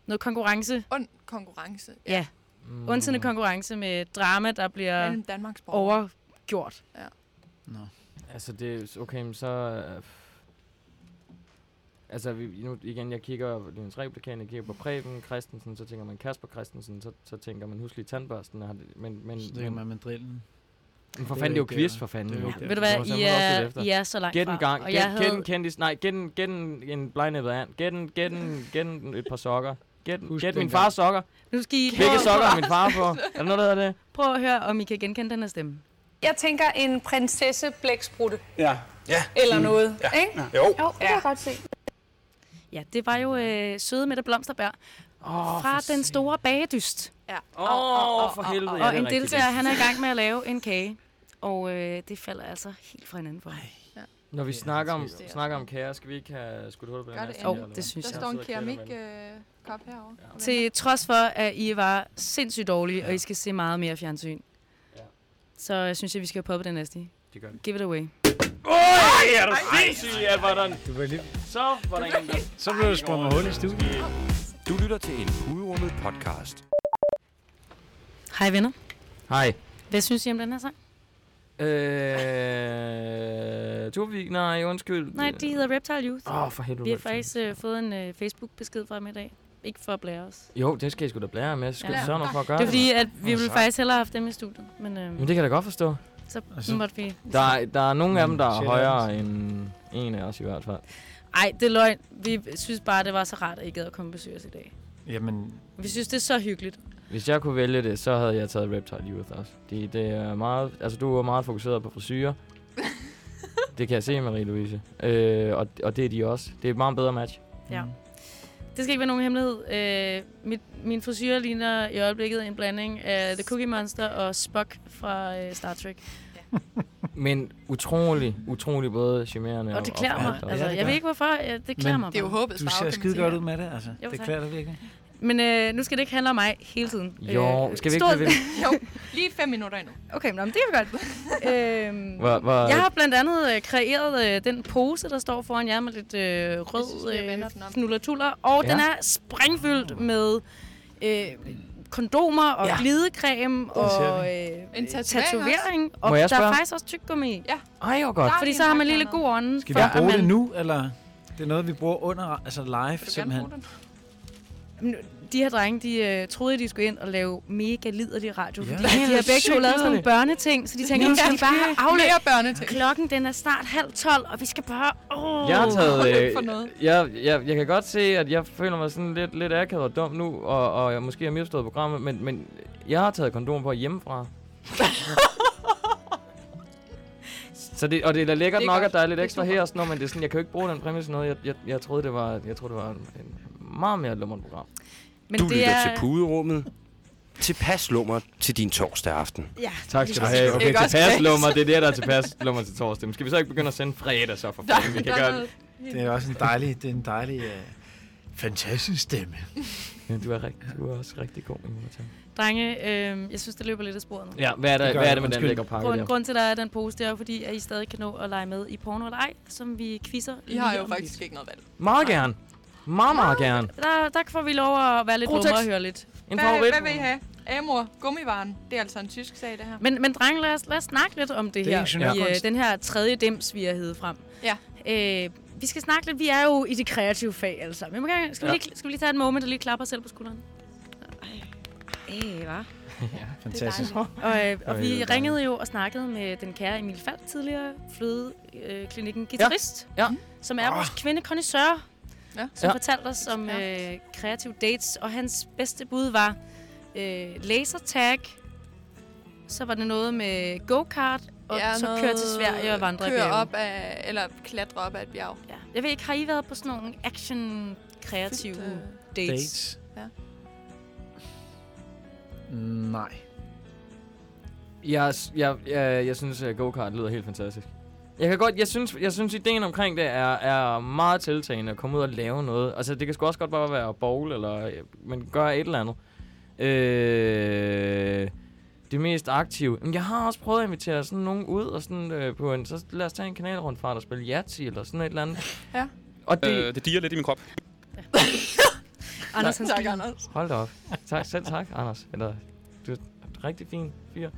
Noget konkurrence. Und konkurrence. Ja. Mm. Undtagende konkurrence med drama, der bliver Danmarks overgjort. Ja. Nå. Altså, det er okay, men så... Øh, altså, vi, nu igen, jeg kigger tre plakaten, jeg kigger på Preben Christensen, så tænker man Kasper Christensen, så, så tænker man husk lige tandbørsten. Men, men, Så tænker man med drillen. Men for er fanden, det er jo quiz, for fanden. det er jo. det. Ved du hvad, I er. I er så langt Gæt en fra, gang. Gæt, jeg gæt en havde- kendis. Nej, gæt en, gæt en, en blindnæbbet and. Gæt en, gæt en, gæt en, et par sokker. Gæt, gæt min fars sokker. Nu skal I prøve- sokker har min far på. Er der noget, der hedder det? Prøv at høre, om I kan genkende den her stemme. Jeg tænker en prinsesse blæksprutte. Ja. Ja. Eller noget, Ja. ikke? Ja. Jo. Jo, det kan jeg godt se. Ja, det var jo øh, søde Mette Blomsterbær oh, fra den store bagedyst. Ja. Åh, for helvede. Ja, Og det er en deltager, han er i gang med at lave en kage. Og øh, det falder altså helt fra hinanden for ham. Når vi snakker om, snakker om kager, skal vi ikke have skudt hul på den her det. Jo, det synes Der jeg. står en sidder og kæler keramik med øh, kop herovre. Til trods for, at I var sindssygt dårlige, og I skal se meget mere fjernsyn. Så jeg synes jeg, vi skal poppe den næste. Det gør vi. Give it away. Oj, er du sindssyg, Alberton? Du var lige... Så var der en, der... Så blev der sprunget hul i studiet. Du lytter til en Puderummet podcast. Hej venner. Hej. Hvad synes I om den her sang? Øh... Tuvik, nej, undskyld. Nej, de hedder Reptile Youth. Åh, for helvede, Vi har faktisk øh, fået en øh, Facebook-besked fra dem i dag. Ikke for at blære os. Jo, det skal I sgu da blære med. Skal Ja. du sørge for at gøre Det er fordi, at vi ville faktisk hellere have haft dem i studiet. Men, øh, Men det kan jeg da godt forstå. Så Altså, måtte vi... Der, er- der er nogle af dem, der er højere end en af os i hvert fald. Ej, det er løgn. Vi synes bare, det var så rart, at I gad at komme og besøge os i dag. Jamen, Vi synes, det er så hyggeligt. Hvis jeg kunne vælge det, så havde jeg taget Reptile Youth også. Det, det er meget, altså du er meget fokuseret på frisyrer. det kan jeg se, Marie-Louise. Øh, og, og det er de også. Det er et meget bedre match. Ja. Det skal ikke være nogen hemmelighed. Øh, mit, min frisyr ligner i øjeblikket en blanding af The Cookie Monster og Spock fra øh, Star Trek. Men utrolig, utrolig både charmerende Og det klæder mig. Altså, det jeg gør. ved ikke, hvorfor. Ja, det klæder Men mig Det er jo bare. håbets du ser skide godt ud med det, altså. Jo, det klæder dig virkelig. Men øh, nu skal det ikke handle om mig hele tiden. Jo, skal vi ikke stort- blive? Jo, lige fem minutter endnu. Okay, men det er godt. øhm, Hvor, hvor, jeg har blandt andet øh, kreeret øh, den pose, der står foran jer med lidt øh, rød øh, fnullertuller. Og Ja. den er sprængfyldt med øh, kondomer og Ja. glidecreme og øh, En tatovering tatovering. Og der er faktisk også tyggegummi. Ja. Ej, hvor godt. Fordi så en har man lige dernede. god ånden. Skal for vi bruge det man- nu, eller? Det er noget, vi bruger under, altså live, simpelthen. De her drenge, de øh, troede, de skulle ind og lave mega liderlig radio. Ja. Fordi de har det er begge to lavet sådan nogle børneting, så de tænker, nu skal vi bare have afløb. Børneting. Klokken den er snart halv tolv, og vi skal bare... Oh. Jeg har taget... Øh, for noget. jeg, jeg, jeg kan godt se, at jeg føler mig sådan lidt, lidt akavet og dum nu, og, og jeg måske har misforstået programmet, men, men jeg har taget kondom på hjemmefra. Så det, og det er da lækkert Det er nok, godt. at der er lidt Det er ekstra super. her og sådan noget, men det er sådan, jeg kan jo ikke bruge den præmis noget. Jeg, jeg, jeg troede, det var, jeg troede, det var en, en meget mere lummert program. Men Du det lytter er... til Puderummet. Tilpas lummer til din torsdag aften. Ja, Tak skal du have. Okay, tilpas lummer, det er det, der er tilpas lummer til torsdag. Men skal vi så ikke begynde at sende fredag så for fanden? Vi kan gøre det. Det er også en dejlig, det er en dejlig, uh, fantastisk stemme. Ja, du er, rigtig, du er også rigtig god, Jonathan. Drenge, øh, jeg synes, det løber lidt af sporet nu. Ja, hvad er, der, Det gør hvad er det med den Undskyld. lækre pakke Grund, der? grund til, at der er den pose, det er jo fordi, at I stadig kan nå at lege med i porno eller ej, som vi quizzer. I har jo faktisk lidt. ikke noget valg. Meget gerne. Meget, meget gerne. Der, der får vi lov at være lidt God lumre og høre lidt. En Hvad, favorit. hvad vil I have? Amor, gummivaren. Det er altså en tysk sag, det her. Men, men drenge, lad os, lad os snakke lidt om det, Det er her. I, øh, den her tredje dims, vi har hævet frem. Ja. Øh, vi skal snakke lidt. Vi er jo i det kreative fag, altså. Men skal, skal, Ja. vi lige, skal vi lige tage et moment og lige klappe os selv på skulderen? Ej, hva? Ja. Fantastisk. Og, øh, og vi er ringede jo og snakkede med den kære Emil Falk tidligere, flødeklinikken guitarist, Ja. som er vores kvindekondisseur, Ja. som Ja. fortalte os om øh, kreative dates. Og hans bedste bud var øh, lasertag, så var det noget med go-kart, og Ja, så køre til Sverige og vandre i Køre op af, eller klatre op af et bjerg. Ja. Jeg ved ikke, har I været på sådan nogle action-kreative Fyldt, øh, dates? Dates. Ja. Nej. Jeg, jeg, jeg, jeg synes, at go-kart lyder helt fantastisk. Jeg kan godt, jeg synes, jeg synes ideen omkring det er, er meget tiltagende at komme ud og lave noget. Altså, det kan sgu også godt bare være bowl, eller øh, man gør et eller andet. Øh, det mest aktive. Men jeg har også prøvet at invitere sådan nogen ud, og sådan øh, på en, så lad os tage en kanal rundt fra og spille Yahtzee, eller sådan et eller andet. Ja. Og det, Øh, det diger lidt i min krop. Anders, Tak, skal- Anders. Hold da op. Tak, selv tak, Anders. Eller, du er rigtig fin fyr.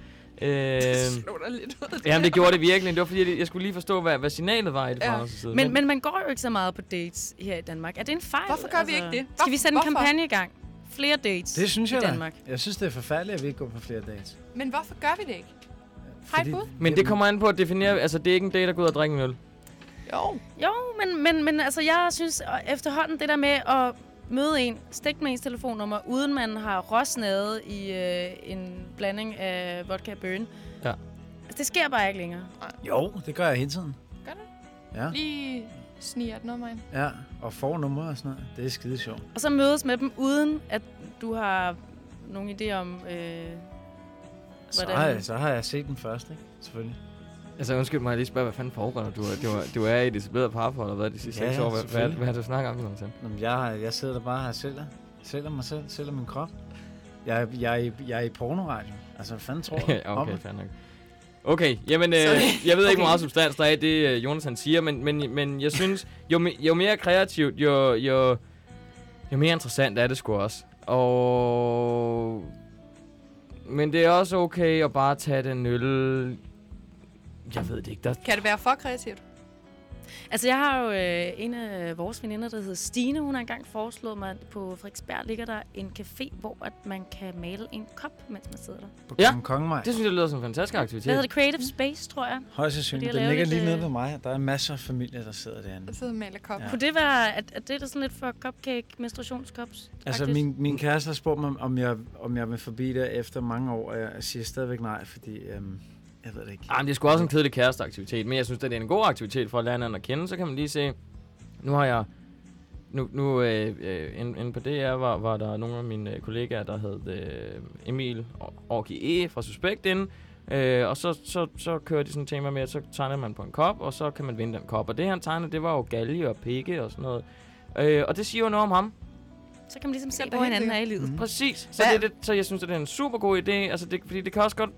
Øh, Slå dig lidt ud. jamen, det gjorde det virkelig. Det var fordi, jeg, jeg skulle lige forstå, hvad, hvad signalet var i det Ja. fra side. Men, men man går jo ikke så meget på dates her i Danmark. Er det en fejl? Altså, Hvorfor gør vi ikke det? Skal vi sætte en kampagne i gang? Flere dates Det synes i jeg da. Danmark. Jeg synes, det er forfærdeligt, at vi ikke går på flere dates. Men hvorfor gør vi det ikke? I et bud? Men det kommer an på at definere... Altså, det er ikke en date at gå ud og drikke en øl. Jo. Jo, men, men, men altså, jeg synes efterhånden det der med at møde en, stikke med ens telefonnummer, uden man har råsnade i øh, en blanding af vodka og burn. Ja. Altså, det sker bare ikke længere. Jo, det gør jeg hele tiden. Gør du? Ja. Lige sniger et nummer ind. Ja, og får numre og sådan noget. Det er skide sjovt. Og så mødes med dem, uden at du har nogen idé om, øh, Så har, jeg, så har jeg set den først, ikke? Selvfølgelig. Altså, undskyld mig, jeg lige spørge, hvad fanden foregår der? Du, er- du, du er i et etableret parforhold, eller hvad, de sidste Ja, seks år? Hvad, hvad, hvad har du snakket om, Jonathan? Jamen, jeg, jeg sidder der bare og sælger, sælger mig selv, sælger min krop. Jeg, er- jeg, i, jeg er i pornoradio. Altså, hvad fanden tror du? Okay, fair nok. Okay, jamen, øh, jeg ved ikke, hvor Okay. meget substans der er i det, øh, Jonathan siger, men, men, men jeg synes, jo, jo mere kreativt, jo, jo, jo mere interessant er det sgu også. Og... Men det er også okay at bare tage den øl... Jeg ved det ikke. Der... Kan det være for kreativt? Altså, jeg har jo øh, en af vores veninder, der hedder Stine. Hun har engang foreslået mig, at på Frederiksberg ligger der en café, hvor at man kan male en kop, mens man sidder der. På Ja, Kong Kongevej. det synes jeg lyder som en fantastisk aktivitet. Hvad hedder det? Creative Space, tror jeg. Højst sandsynligt. Den ligger lige nede øh, ved mig. Der er masser af familier, der sidder derinde. Der sidder og maler kop. Ja. Kunne det være, at, at det er da sådan lidt for cupcake menstruationskops? Altså, min, min kæreste har spurgt mig, om jeg, om jeg vil forbi der efter mange år, og jeg siger stadigvæk nej, fordi øhm, jeg ved det ikke. Ej, men det er sgu også en kedelig kæresteaktivitet, men jeg synes, at det er en god aktivitet for at lære hinanden at kende. Så kan man lige se, nu har jeg, nu, nu øh, øh, inde, inde på DR var, var der nogle af mine øh, kollegaer, der hed øh, Emil Orki E fra Suspekt inde, øh, og så, så, så kører de sådan et tema med, at så tegner man på en kop, og så kan man vinde den kop. Og det han tegnede, det var jo galge og pikke og sådan noget. Øh, og det siger jo noget om ham. Så kan man ligesom se, hvor hinanden er i livet. Mhm. Præcis. Så, det, det, så jeg synes, at det er en super god idé. Altså, det, fordi det kan også godt...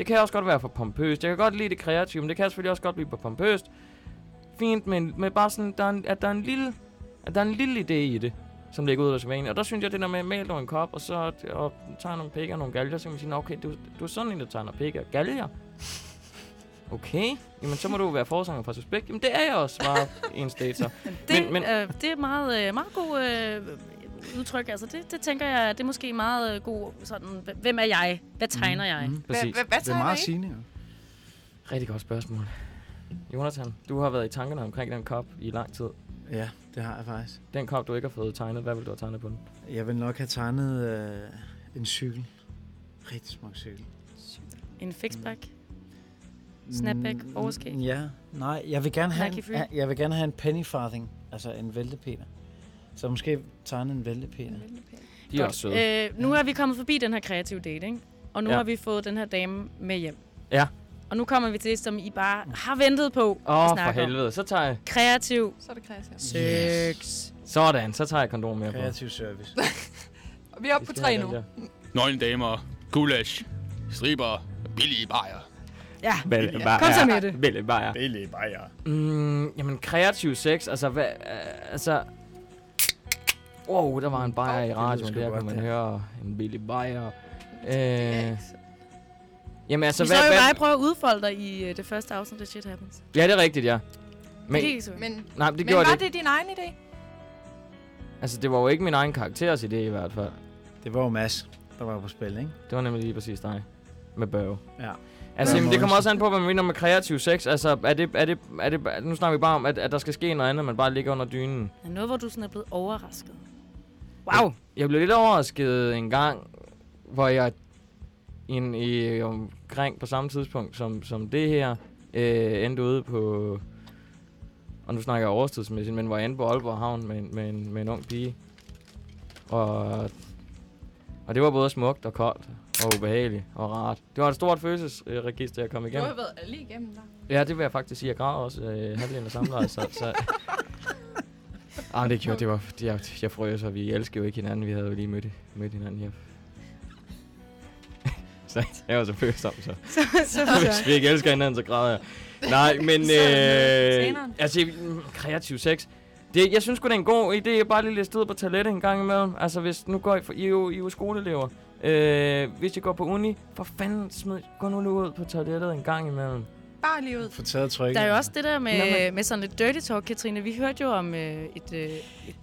Det kan også godt være for pompøst. Jeg kan godt lide det kreative, men det kan selvfølgelig også godt blive for pompøst. Fint, men med bare sådan, der er en, at der er en lille, at der er en lille idé i det, som ligger ud af sædvanen. Og der synes jeg, det der med at male en kop, og så og tage nogle pikker og nogle galger, så kan man sige, "Nå, okay, du, du er sådan en, der tegner pikker og galger. Okay, jamen så må du være forsanger fra Suspekt. Jamen det er jeg også, svarer en stater. Det, men, men, øh, det er meget, øh, meget god øh, udtryk. Altså, det, det tænker jeg, det er måske meget øh, god sådan, hv- hvem er jeg? Hvad tegner jeg? Mm, præcis. det er meget sigende. Rigtig godt spørgsmål. Jonathan, du har været i tankerne omkring den kop i lang tid. Ja, det har jeg faktisk. Den kop, du ikke har fået tegnet, hvad vil du have tegnet på den? Jeg vil nok have tegnet øh, en cykel. Rigtig smuk cykel. En fixback? Snapback? Mm, Overskæg? Ja, nej, jeg vil gerne have, Nike en, jeg vil gerne have en penny farthing, altså en væltepeter. Så måske tegne en væltepeter. De er også søde. Øh, nu er vi kommet forbi den her kreative date, ikke? Og nu Ja. har vi fået den her dame med hjem. Ja. Og nu kommer vi til det, som I bare har ventet på Åh, at for om. helvede. Så tager jeg... Kreativ. Så er det kreativt. Sex. Sådan, så tager jeg kondom mere på. Kreativ service. Vi er oppe på tre nu. Nøgne damer, gulasch, striber, billige bajer. Ja, Belle, kom så med det. Belle bajer. Belle bajer. Mm, jamen, kreativ sex, altså hvad... Øh, altså... Wow, der var en bajer i radioen, der kan man det. høre en billig bajer. Øh, jamen altså, vi hvad... så jo hvad dig prøve at udfolde dig i øh, det første afsnit af Shit Happens. ja, det er rigtigt, ja. Men, så. Men, nej, det men gjorde var det det din egen idé? Altså, det var jo ikke min egen karakters idé i hvert fald. Det var jo Mads, der var på spil, ikke? Det var nemlig lige præcis dig. Med Børge. Ja. Altså, jamen, det kommer også an på, hvad man mener med kreativ sex. Altså, er det, er det, er det, nu snakker vi bare om, at, at der skal ske noget andet, man bare ligger under dynen. Er noget, hvor du sådan er blevet overrasket? Wow! Jeg blev lidt overrasket en gang, hvor jeg in, i omkring på samme tidspunkt som, som det her, øh, endte ude på... Og nu snakker jeg overstidsmæssigt, men hvor jeg endte på Aalborg Havn med, en- med, en, med en ung pige. Og, og det var både smukt og koldt og ubehageligt og rart. Det var et stort følelsesregister, jeg kom Du igennem. har været lige igennem der. Ja, det vil jeg faktisk sige. Jeg græd også øh, halvdelen af samlejet, så... så ah, det gjorde, det var... Jeg, jeg frøs, og vi elsker jo ikke hinanden. Vi havde jo lige mødt, mødt hinanden. Jeg, så jeg var så følsom, så... Så- så- Hvis vi ikke elsker hinanden, så græder jeg. Nej, men... Så det Øh, altså, kreativ sex. Det, jeg synes sgu, det er en god idé at bare lige læse ud på toilettet en gang imellem. Altså, hvis nu går I, I, er jo, I er jo skoleelever. Øh, hvis I går på uni, for fanden smid, gå nu lige ud på toilettet en gang imellem. Bare lige ud. Få taget trykket. Der er jo også det der Nå, med, men- med sådan lidt dirty talk, Katrine. Vi hørte jo om øh, et, øh, et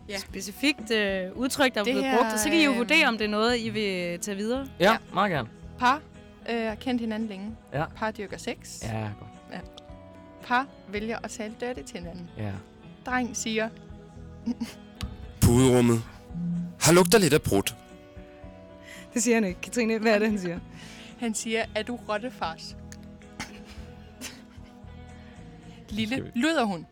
ja. specifikt øh, udtryk, der er blevet her, brugt. Og så kan I jo øh, vurdere, om det er noget, I vil tage videre. Ja, ja. meget gerne. Par øh, har kendt hinanden længe. Ja. Par dyrker sex. Ja, godt. ja. Par vælger at tale dirty til hinanden. Ja. Dreng siger, Puderummet har lugter lidt af brudt. Det siger han ikke. Katrine, hvad er det, han siger? han siger, er du rottefars? Lille luderhund.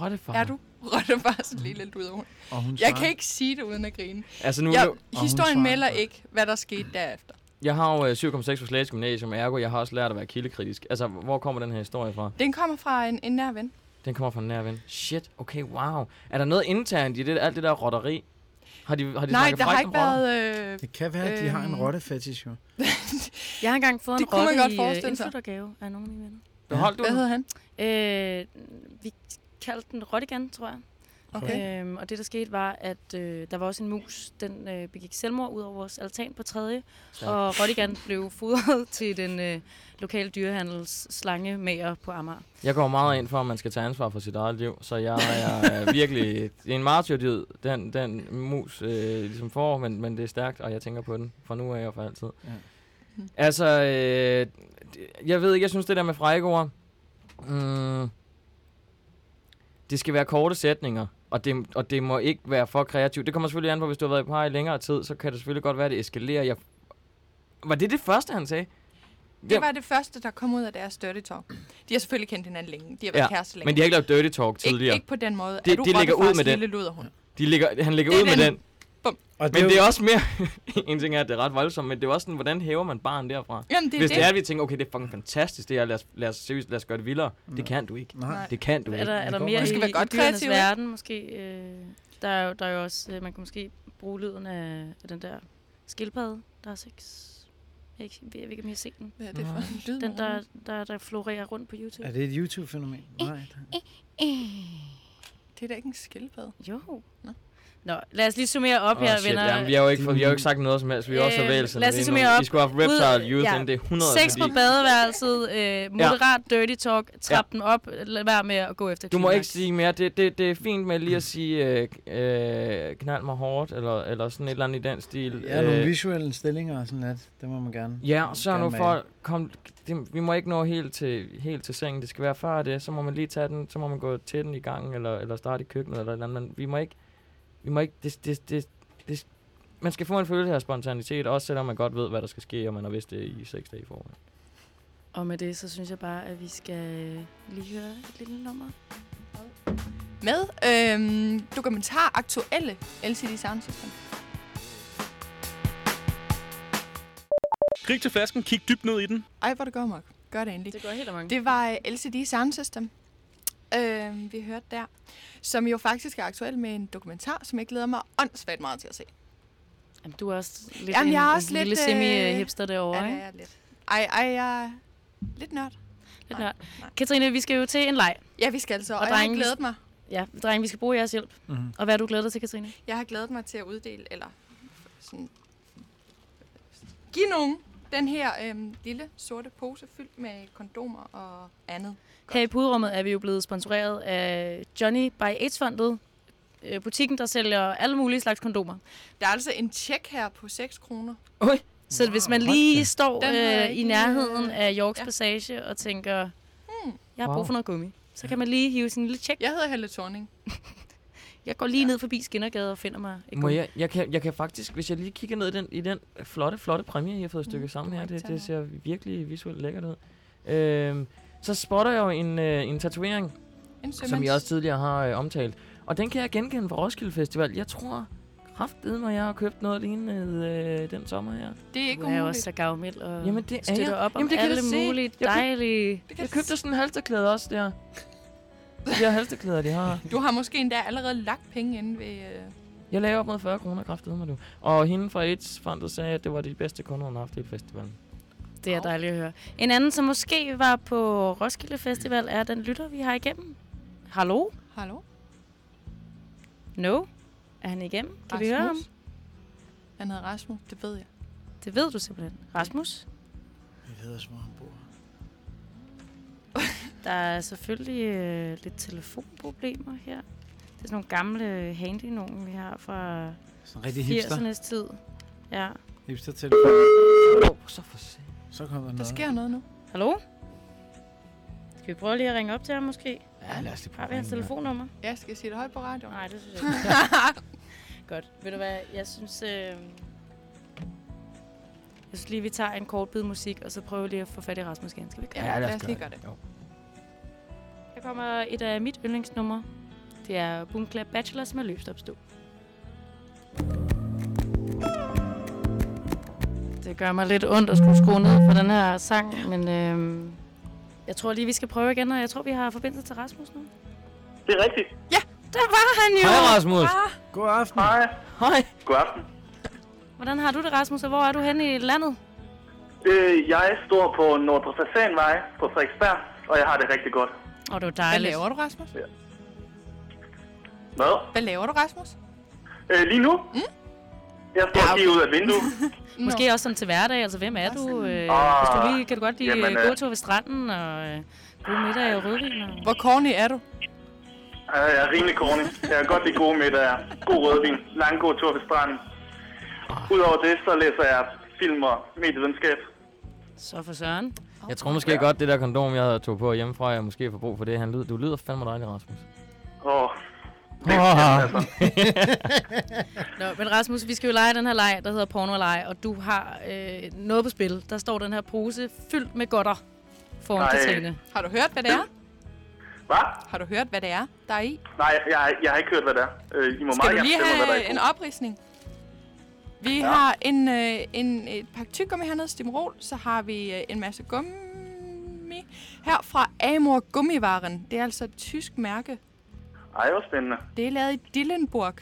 Rottefar. Er du rottefars lille luderhund? Og hun Jeg kan ikke sige det uden at grine. Altså, nu- jeg, nu- historien melder på- ikke, hvad der skete derefter. Jeg har jo øh, 7,6 på Slagelse Gymnasium, ergo jeg har også lært at være kildekritisk. Altså, hvor kommer den her historie fra? Den kommer fra en, en nær ven. Den kommer fra en nær ven. Shit, okay, wow. Er der noget internt i det, alt det der rotteri? Har de, har de Nej, der har ikke rotter? været... Øh, Det kan være, at de har en øhm, rottefetish, jo. Jeg har engang fået Det en rotte i sig. indflyttergave af nogle af mine venner. Beholdt du Hvad hedder han? Øh, vi kaldte den Rottigan, tror jeg. Okay. Øhm, og det, der skete, var, at øh, der var også en mus, den øh, begik selvmord ud over vores altan på tredje. Stærkt. Og Rottigan blev fodret til den øh, lokale dyrehandels slangemager på Amager. Jeg går meget ind for, at man skal tage ansvar for sit eget liv, så jeg er virkelig... Det er en martyrdyd, den, den mus øh, ligesom får, men, men det er stærkt, og jeg tænker på den fra nu af og for altid. Ja. Altså, øh, jeg ved ikke, jeg synes det der med frækord, mm, det skal være korte sætninger, og det, og det må ikke være for kreativt. Det kommer selvfølgelig an på, hvis du har været i par i længere tid, så kan det selvfølgelig godt være, at det eskalerer. Jeg, var det det første, han sagde? Det var det første, der kom ud af deres dirty talk. De har selvfølgelig kendt hinanden længe. De har været kærester længe. men de har ikke lavet dirty talk tidligere. Ikke, ikke på den måde. Det, er du de ligger ud med den. lille luderhund? De ligger, han ligger er ud med den. Bum. Og Men det er det jo- også mere... en ting er, at det er ret voldsomt, men det er også sådan, hvordan hæver man barn derfra? Jamen, det er Hvis det. det er, at vi tænker, okay, det er fucking fantastisk, det er, lad os, lad os, seriøst, lad os gøre det vildere. Det kan du ikke. Nej. Det kan du Er ikke. der, er der mere i, skal være i godt dyrenes kreativ, ikke? verden måske? Øh, der, er jo, der er jo også, øh, man kan måske bruge lyden af, af den der skildpadde, der er sex. Jeg, ikke, jeg ved ikke, om I har set den. Hvad er det for en lyd? Den, der, der, der florerer rundt på YouTube. Er det et YouTube-fænomen? Nej. Det er da ikke en skildpadde. Jo. Nå. Nå, lad os lige summere op Åh, her, shit, venner. Jamen, vi har jo ikke, vi har jo ikke sagt noget som helst. Vi er også så Øh. Lad os lige summere op. Vi skulle have Reptile Youth, ja. det er 100 Sex på fordi- badeværelset, øh, moderat dirty talk, trap den op, lad være med at gå efter Du må ikke sige mere. Det, det, det er fint med lige at sige, øh, øh, knald mig hårdt, eller, eller sådan et eller andet i den stil. Ja, nogle visuelle stillinger og sådan lidt. Det må man gerne. Ja, og så gerne nu for, kom, det, vi må ikke nå helt til, helt til sengen. Det skal være før det. Så må man lige tage den, så må man gå til den i gangen, eller, eller starte i køkkenet, eller eller andet. Men vi må ikke, vi må ikke, det, det, det, det, man skal få en følelse af spontanitet, også selvom man godt ved, hvad der skal ske, og man har vidst det i seks dage i forvejen. Og med det, så synes jeg bare, at vi skal lige høre et lille nummer. Med øhm, dokumentar aktuelle LCD Sound System. Krig til flasken, kig dybt ned i den. Ej, hvor det går amok. Gør det endelig. Det går helt amok. Det var øh, LCD Sound System, øh, vi hørte der. Som jo faktisk er aktuel med en dokumentar, som jeg glæder mig åndssvagt meget til at se. Jamen, du er også lidt Jamen, en, jeg er en også lille lidt, øh, semi-hipster derovre, ja, ikke? er jeg lidt. Ej, ej, jeg er lidt nørd. Lidt nørd. Katrine, vi skal jo til en leg. Ja, vi skal så, og, og jeg har drenge, glædet mig. Ja, drenge, vi skal bruge jeres hjælp. Mhm. Og hvad har du glædet dig til, Katrine? Jeg har glædet mig til at uddele, eller sådan, give nogen den her øhm, lille sorte pose fyldt med kondomer og andet. Her i puderummet er vi jo blevet sponsoreret af Johnny by AIDS-fondet. øh, Butikken, der sælger alle mulige slags kondomer. Der er altså en tjek her på 6 kroner. Oj. Så wow, hvis man lige da. står jeg øh, i nærheden af Yorks ja. Passage og tænker, Hmm. jeg har brug for noget gummi, så kan man lige hive sin lille tjek. Jeg hedder Helle Thorning. Jeg går lige ned forbi Skinnergade og finder mig et Må gummi. jeg, jeg, kan, jeg kan faktisk, hvis jeg lige kigger ned i den, i den flotte, flotte præmie, I har fået stykket sammen her, det, det ser virkelig visuelt lækkert ud. Øhm, så spotter jeg jo en, øh, en tatovering, En som jeg også tidligere har øh, omtalt. Og den kan jeg genkende fra Roskilde Festival. Jeg tror kraftedeme, at jeg har købt noget lignende øh, den sommer her. Det er ikke Du er jo umuligt. også så gavmild og Jamen, det er støtter jeg. op om Jamen, det kan alle jeg se. mulige Jeg køb- dejlige... Jeg købte sådan en halsterklæde også der. De her halsterklæder, de har. Du har måske endda allerede lagt penge inde ved... Øh... Jeg lavede op mod 40 kroner kraftedeme, du. Og hende fra AIDS fondet sagde, at det var de bedste kunder, hun har haft i festivalen. Det er dejligt at høre. En anden, som måske var på Roskilde Festival, er den lytter, vi har igennem. Hallo? Hallo? No? Er han igennem? Kan vi høre ham? Han hedder Rasmus, det ved jeg. Det ved du simpelthen. Rasmus? Jeg ved også, hvor han bor. Der er selvfølgelig øh, lidt telefonproblemer her. Det er sådan nogle gamle handy nogen, vi har fra Sådan rigtig hipster. 80'ernes tid. Ja. Hipster-telefon. Så for sent. Så kommer der Der noget. sker noget nu. Hallo? Skal vi prøve lige at ringe op til ham måske? Ja, lad os lige prøve Har vi hans telefonnummer? Ja, skal jeg sige det højt på radioen? Nej, det synes jeg ikke. Godt. Ved du hvad, jeg synes... Øh... Jeg synes lige, vi tager en kort bid musik, og så prøver lige at få fat i Rasmus igen. Skal vi gøre Ja, det? lad os lige gøre det. Jo. Der kommer et af mit yndlingsnummer. Det er Boom Clap Bachelors med løbstopstå. Det gør mig lidt ondt at skulle skrue ned for den her sang, men øh... jeg tror lige, vi skal prøve igen, og jeg tror, vi har forbindelse til Rasmus nu. Det er rigtigt. Ja, der var han jo! Hej, Rasmus. Ah, God aften. Hej. Hej. God aften. hvordan har du det, Rasmus, og hvor er du henne i landet? Øh, jeg står på Nordre Fasanvej på Frederiksberg, og jeg har det rigtig godt. Og det er Hvad dejligt. laver du, Rasmus? Hvad? Hvad laver du, Rasmus? Øh, lige nu? Mm? Jeg står Ja, ja, okay. lige ud af et vindue. Måske også sådan til hverdag, altså hvem er du? Øh, Ah, hvis du lige, kan du godt lide jamen, øh, gåtur ved stranden og øh, gode middag og rødvin? Og... Hvor corny er du? Øh, Jeg er rimelig corny. Jeg kan godt lide gode middage, god rødvin, lang god tur ved stranden. Udover det, så læser jeg film og medievidenskab. Så for søren. Jeg tror måske godt, det der kondom, jeg havde tog på hjemmefra, jeg måske får brug for det. Han lyder, du lyder fandme dejlig, Rasmus. Åh, Oh. Nå, men Rasmus, vi skal jo lege den her leg, der hedder porno leg, og du har øh, noget på spil. Der står den her pose fyldt med godter foran Nej. Katrine. Har du hørt, hvad det er? Hvad? Har du hørt, hvad det er, der er i? Nej, jeg, jeg har ikke hørt, hvad det er. Øh, I må Skal meget du lige mig, er have i en posen. opridsning? Vi ja. har en, øh, en, et pakke tyggegummi hernede, Stimrol. Så har vi øh, en masse gummi her fra Amor Gummivaren. Det er altså et tysk mærke. Ej, hvor spændende. Det er lavet i Dillenburg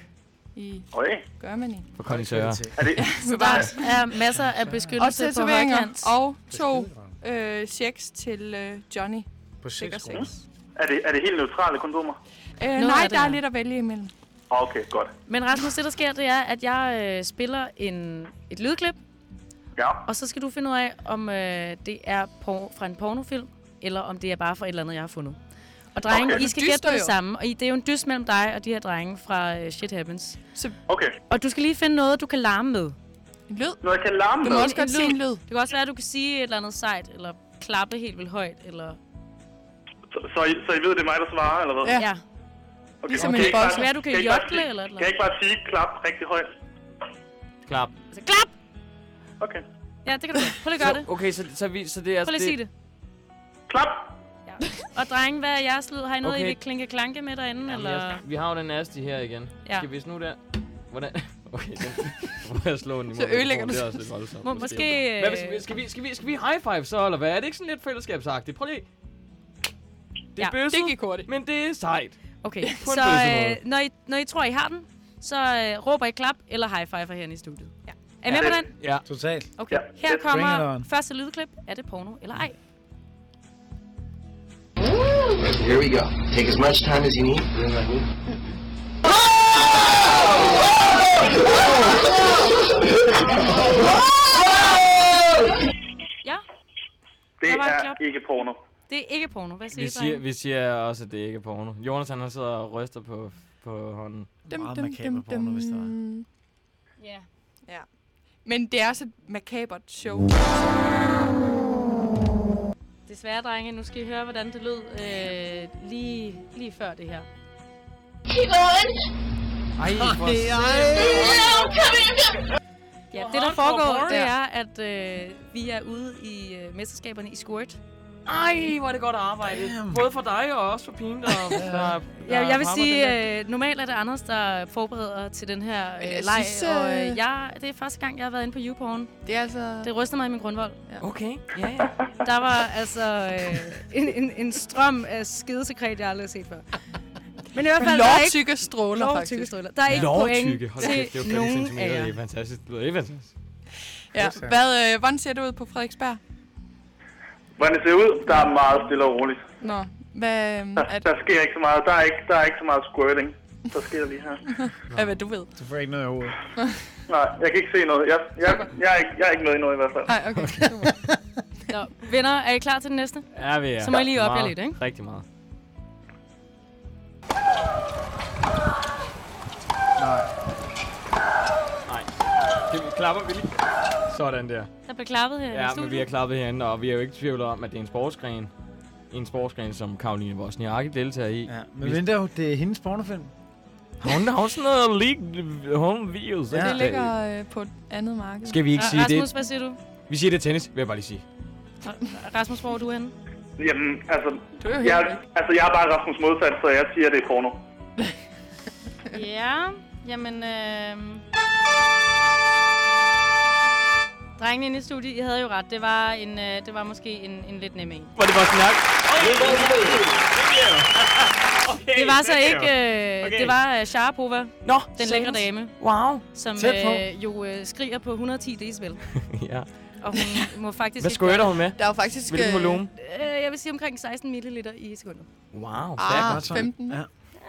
i Øj. Germany. For kondisører. Er det, Så der er masser af Og beskyttelse på højkant. Og to øh, checks til øh, Johnny. På Sikker seks kroner. sex. er, det, er det helt neutrale kondomer? Øh, Noget nej, det der er lidt at vælge imellem. Okay, godt. Men Rasmus, det der sker, det er, at jeg øh, spiller en, et lydklip, Ja. og så skal du finde ud af, om øh, det er por- fra en pornofilm, eller om det er bare fra et eller andet, jeg har fundet. Og drenge, Okay. I skal Du gætte på det samme, og I, det er jo en dys mellem dig og de her drenge fra uh, Shit Happens. Så Okay. Og du skal lige finde noget, du kan larme med. en lyd. Når jeg kan larme Du med. må også godt sige en lyd. Det kan også være, at du kan sige et eller andet sejt, eller klappe helt vildt højt, eller... Så, så, I, så I ved, det er mig, der svarer, eller hvad? Ja. Ja. Okay. Ligesom Kan en kan være, du kan bare jodle eller et eller Kan jeg ikke bare sige klap rigtig højt? Klap. Altså, klap! Okay. Ja, det kan du. Prøv lige at gøre det. Så, okay, så, så, vi, så det er... Prøv lige at sige det. Klap! Ja. Og drenge, hvad er jeres lyd? Har I noget, Okay. I vil klinke klanke med derinde? Jamen, eller? jeg, vi har jo den nasty her igen. Ja. Skal vi nu der? Hvordan? Okay, den, må jeg slå den i Så ødelægger du Det er også lidt voldsomt. Må, måske... Hvad, skal, vi, skal, vi, skal, vi, skal vi high five så, eller hvad? Er det ikke sådan lidt fællesskabsagtigt? Prøv lige. Det er Ja, bøsset, det gik hurtigt. men det er sejt. Okay, så øh, når, I, når I tror, I har den, så øh, råber I klap eller high five herinde i studiet. Ja. Er I med på den? Ja. Totalt. Okay. Ja. Her kommer første lydklip. Er det porno eller ej? Here we go. Take as much time as you need. Ja, Det Der var et er klap. ikke porno. det er ikke porno. Hvad siger Vi I, siger, drenge? vi siger også, at det ikke er porno. Jonathan, han sidder og ryster på, på hånden. Meget makaber porno, hvis der var. Ja. Ja. Men det er også et makabert show. Desværre, drenge, nu skal I høre, hvordan det lød øh, lige, lige før det her. Ej, for Ja, det der foregår, det er, at øh, vi er ude i øh, mesterskaberne i squirt. Ej, hvor er det godt arbejde. Både for dig og også for pigen, der, der, der Jeg, jeg vil sige, øh, normalt er det Anders, der forbereder til den her øh, leg, synes, og øh, øh, jeg, det er første gang, jeg har været inde på YouPorn. Det er altså... Det ryster mig i min grundvold. Okay, ja, ja. Der var altså øh, en, en, en strøm af skidesekret, jeg aldrig har set før. Men i hvert fald, der er ikke Lovtykke stråler, faktisk. lovtykke Der er ikke Lovtykke. point til 15 nogen af jer. Det er fantastisk. Det er fantastisk. Ja. Hvad, øh, hvordan ser det ud på Frederiksberg? Hvordan det ser ud, der er meget stille og roligt. Nå, hvad, øhm, Der, er, der sker ikke så meget. Der er ikke, der er ikke så meget squirting. Der sker lige her. er, hvad du ved? Du får ikke noget i hovedet. Nej, jeg kan ikke se noget. Jeg, jeg, jeg, er, ikke, jeg er ikke med i noget i hvert fald. Nej, okay. super. Nå, venner, er I klar til den næste? Ja, vi er. Så må I lige op jer lidt, ikke? Rigtig meget. Nej. Det klapper vi lige. Sådan der. Der bliver klappet her i Ja, men studiet. vi har klappet herinde, og vi er jo ikke i tvivl om, at det er en sportsgren. En sportsgren, som Karoline Wozniacki deltager i. Ja, men vent jo, det er hendes pornofilm. Hun har sådan noget league home videos. Det ikke? ligger øh, på et andet marked. Skal vi ikke sige Rasmus, det? hvad siger du? Vi siger det er tennis, vil jeg bare lige sige. Rasmus, hvor er du henne? Jamen, altså, Du er jo jeg, altså, jeg er bare Rasmus modsat, så jeg siger, det er porno. Ja, jamen... Øh... Drengene inde i studiet, I havde jo ret. Det var, en, øh, det var måske en, en lidt nem en. Var det Wozniak? Det var så ikke... Øh, Okay. Det var øh, Sharapova, Nå, den lækre dame. Wow. Som øh, jo øh, skriger på 110 decibel. ja. Og hun må faktisk Hvad gøre hun med? Der er jo faktisk... Hvilken øh, volumen? Øh, jeg vil sige omkring 16 ml i sekundet. Wow, Ah, godt så.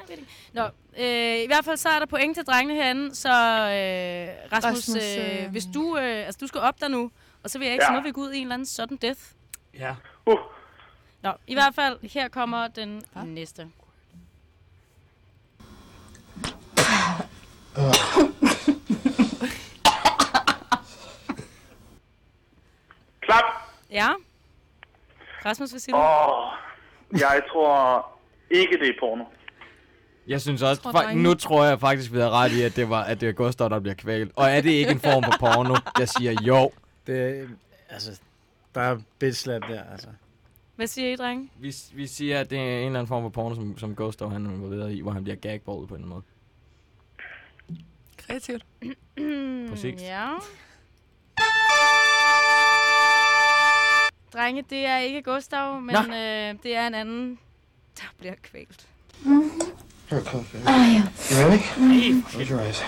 15. Ja. Nå, øh, i hvert fald så er der point til drengene herinde, så øh, Rasmus, Rasmus, øh, øh, hvis du, øh, altså du skal op der nu, og så vil jeg ikke Ja. ja. sige, at vi går ud i en eller anden sudden death. Ja. Uh. Nå, i hvert fald, her kommer den næste. Klap! Ja? Rasmus, hvad siger du? Åh, jeg tror ikke, det er porno. Jeg synes også, Tror fa- nu tror jeg faktisk, vi har ret i, at det, var, at det er Gustav, der bliver kvalt. Og er det ikke en form for porno? Jeg siger jo. Det altså, der er bitch slap der, altså. Hvad siger I, drenge? Vi, vi siger, at det er en eller anden form for porno, som, som Gustav han er involveret i, hvor han bliver gagballet på en måde. Kreativt. Præcis. Ja. Drenge, det er ikke Gustav, men Nå. øh, det er en anden, der bliver kvalt. Here. You ready? Close your eyes.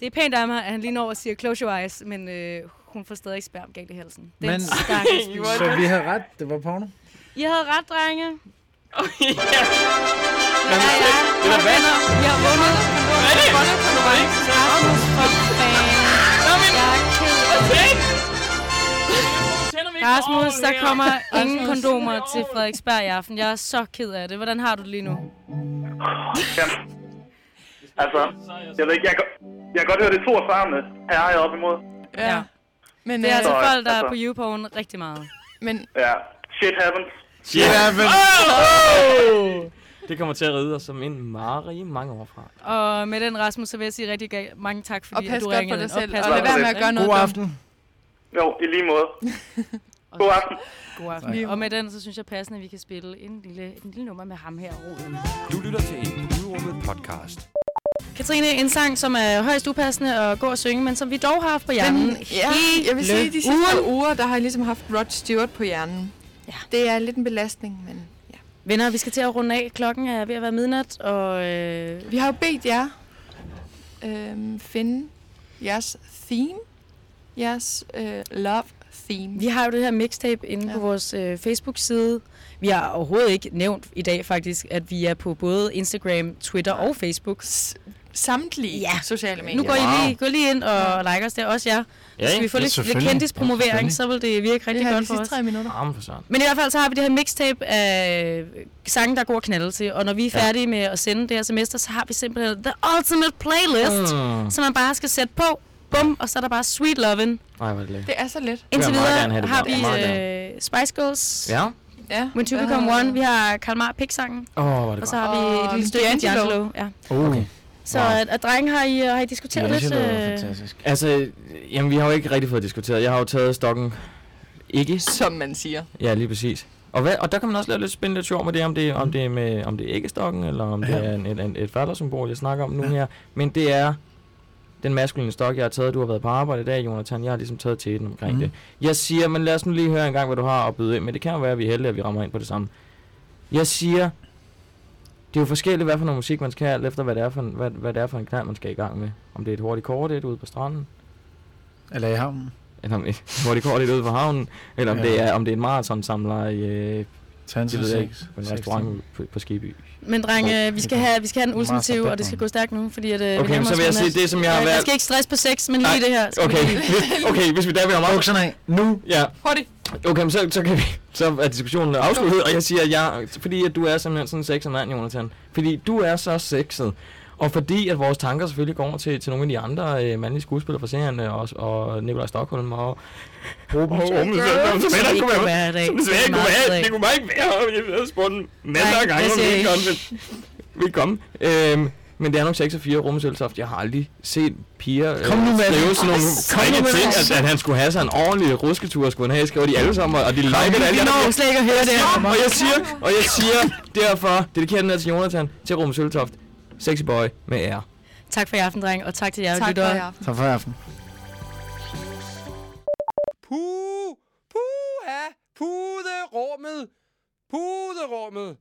Det er pænt af mig, at han lige når og siger close your eyes, men øh, hun får stadig sperm galt i halsen. Det er Men, en stakkels pige. så vi havde ret, det var porno. I havde ret, drenge. Oh, Ja, ja. Vi har venner. Vi har vundet. Vi har vundet konkurrencen. Rasmus, for fanden. Jeg er ked af det. Rasmus, der kommer ingen kondomer til Frederiksberg i aften. Jeg er så ked af det. Hvordan har du det lige nu? Jamen, altså, jeg ved ikke, jeg, kan- jeg kan godt høre, det er to af svarene, her er jeg op imod. Ja. Men, Det er altså øh, folk, der er altså- på YouPorn rigtig meget. Men Ja, shit happens. Shit happens. Oh! Det kommer til at ride os som en mare i mange år fra. Og med den, Rasmus, så vil jeg sige rigtig mange tak, fordi Og pas at du godt på ringede dig selv, pas og lad være med at gøre noget God aften. Jo, i lige måde. God aften. God aften. Og med den, så synes jeg passende, at vi kan spille en lille, en lille nummer med ham her. Roden. Du lytter til en udrummet podcast. Katrine, en sang, som er højst upassende at gå og synge, men som vi dog har haft på hjernen Men, ja, jeg vil sige, de sidste ugen. uger, der har jeg ligesom haft Rod Stewart på hjernen. Ja. Det er lidt en belastning, men ja. Venner, vi skal til at runde af. Klokken er ved at være midnat, og øh, Vi har jo bedt jer øh, finde jeres theme, jeres øh, love theme. vi har jo det her mixtape inde ja. på vores øh, Facebook-side. Vi har overhovedet ikke nævnt i dag faktisk, at vi er på både Instagram, Twitter og Facebook. Samtlige Ja. sociale medier. Nu går I lige, gå lige ind og like os, det er også jer. Ja, Så skal vi få ja, lidt, lidt kendispromovering, Ja, så vil det virke det rigtig her godt for os. tre minutter. Arme for sådan. Men i hvert fald så har vi det her mixtape af sange, der går at knalde til. Og når vi er Ja. færdige med at sende det her semester, så har vi simpelthen the ultimate playlist, Mm. som man bare skal sætte på. Bum, og så er der bare sweet lovin'. Ej, hvor er det lækkert. Det er så let. Indtil videre gerne have det har vi øh, Spice Girls, Ja. Ja. When Two Hvad Become One, vi har Kalmar Pig-sangen, Åh, oh, hvor er det og så har vi et Og lille stykke D'Angelo. Ja. Okay. Så Wow. at, at drenge har I, øh, har I diskuteret lidt? D'Angelo er øh, fantastisk. Altså, jamen, vi har jo ikke rigtig fået diskuteret. Jeg har jo taget stokken ikke. Som man siger. Ja, lige præcis. Og, hvad, og der kan man også lave lidt spændende sjov med det, om det, om det er, med, om det er æggestokken, eller om det Ja. er en, et, et, et faldersymbol, jeg snakker om nu her. Men det er den maskuline stok, jeg har taget. Du har været på arbejde i dag, Jonathan. Jeg har ligesom taget til den omkring Mhm. det. Jeg siger, men lad os nu lige høre en gang, hvad du har at byde ind. Men det kan jo være, at vi er heldige, at vi rammer ind på det samme. Jeg siger, det er jo forskelligt, hvad for noget musik man skal have, alt efter hvad det er for en, hvad, hvad det er for en knald, man skal i gang med. Om det er et hurtigt kort, et ude på stranden, Eller i havnen. eller om et hurtigt kort, et ude på havnen, eller om, Ja. det er, om det er en maratonsamler i, øh, Tans det ved jeg ikke, på en restaurant på, på Skiby. Men drenge, vi skal have, vi skal have den ultimative, og det skal gå stærkt nu, fordi at, øh, vi Okay, men nærmer så vil jeg sige, det som jeg har Øh, Der valgt... skal ikke stress på sex, men lige Nej, det her. vi Okay, hvis, okay, hvis vi der vil have meget... Bukserne af. Nu. Ja, Hurtigt. okay, men så, så, kan vi, så er diskussionen afsluttet, og jeg siger, at jeg, fordi at du er simpelthen sådan en sexet mand, Jonathan. Fordi du er så sexet, Og fordi at vores tanker selvfølgelig går til, til nogle af de andre øh, mandlige skuespillere fra serien, øh, og, og Nikolaj Stockholm og Ruben Som ikke kunne være i dag. Som desværre ikke Det kunne være. ikke. Det kunne bare ikke være. Jeg havde spurgt masser af gange, om de ikke ikke. kom. Vil komme. Øhm, men det er nok 6 og 4 Ruben Søltoft. Jeg har aldrig set piger øh, Kom nu med skrive sådan nogle frække ting, at, at, han skulle have sig en ordentlig rusketur, skulle han have. Skriver de alle sammen, og de liker det alle. vi når slet ikke at høre det her. Og jeg siger, og jeg siger derfor, dedikerer den her til Jonathan, til Ruben Søltoft. Sexy boy med ære. Tak for i aften, dreng, og tak til jer, Tak for lyttere. i aften. Tak for i aften. Puh, puh, ja, puderummet, puderummet.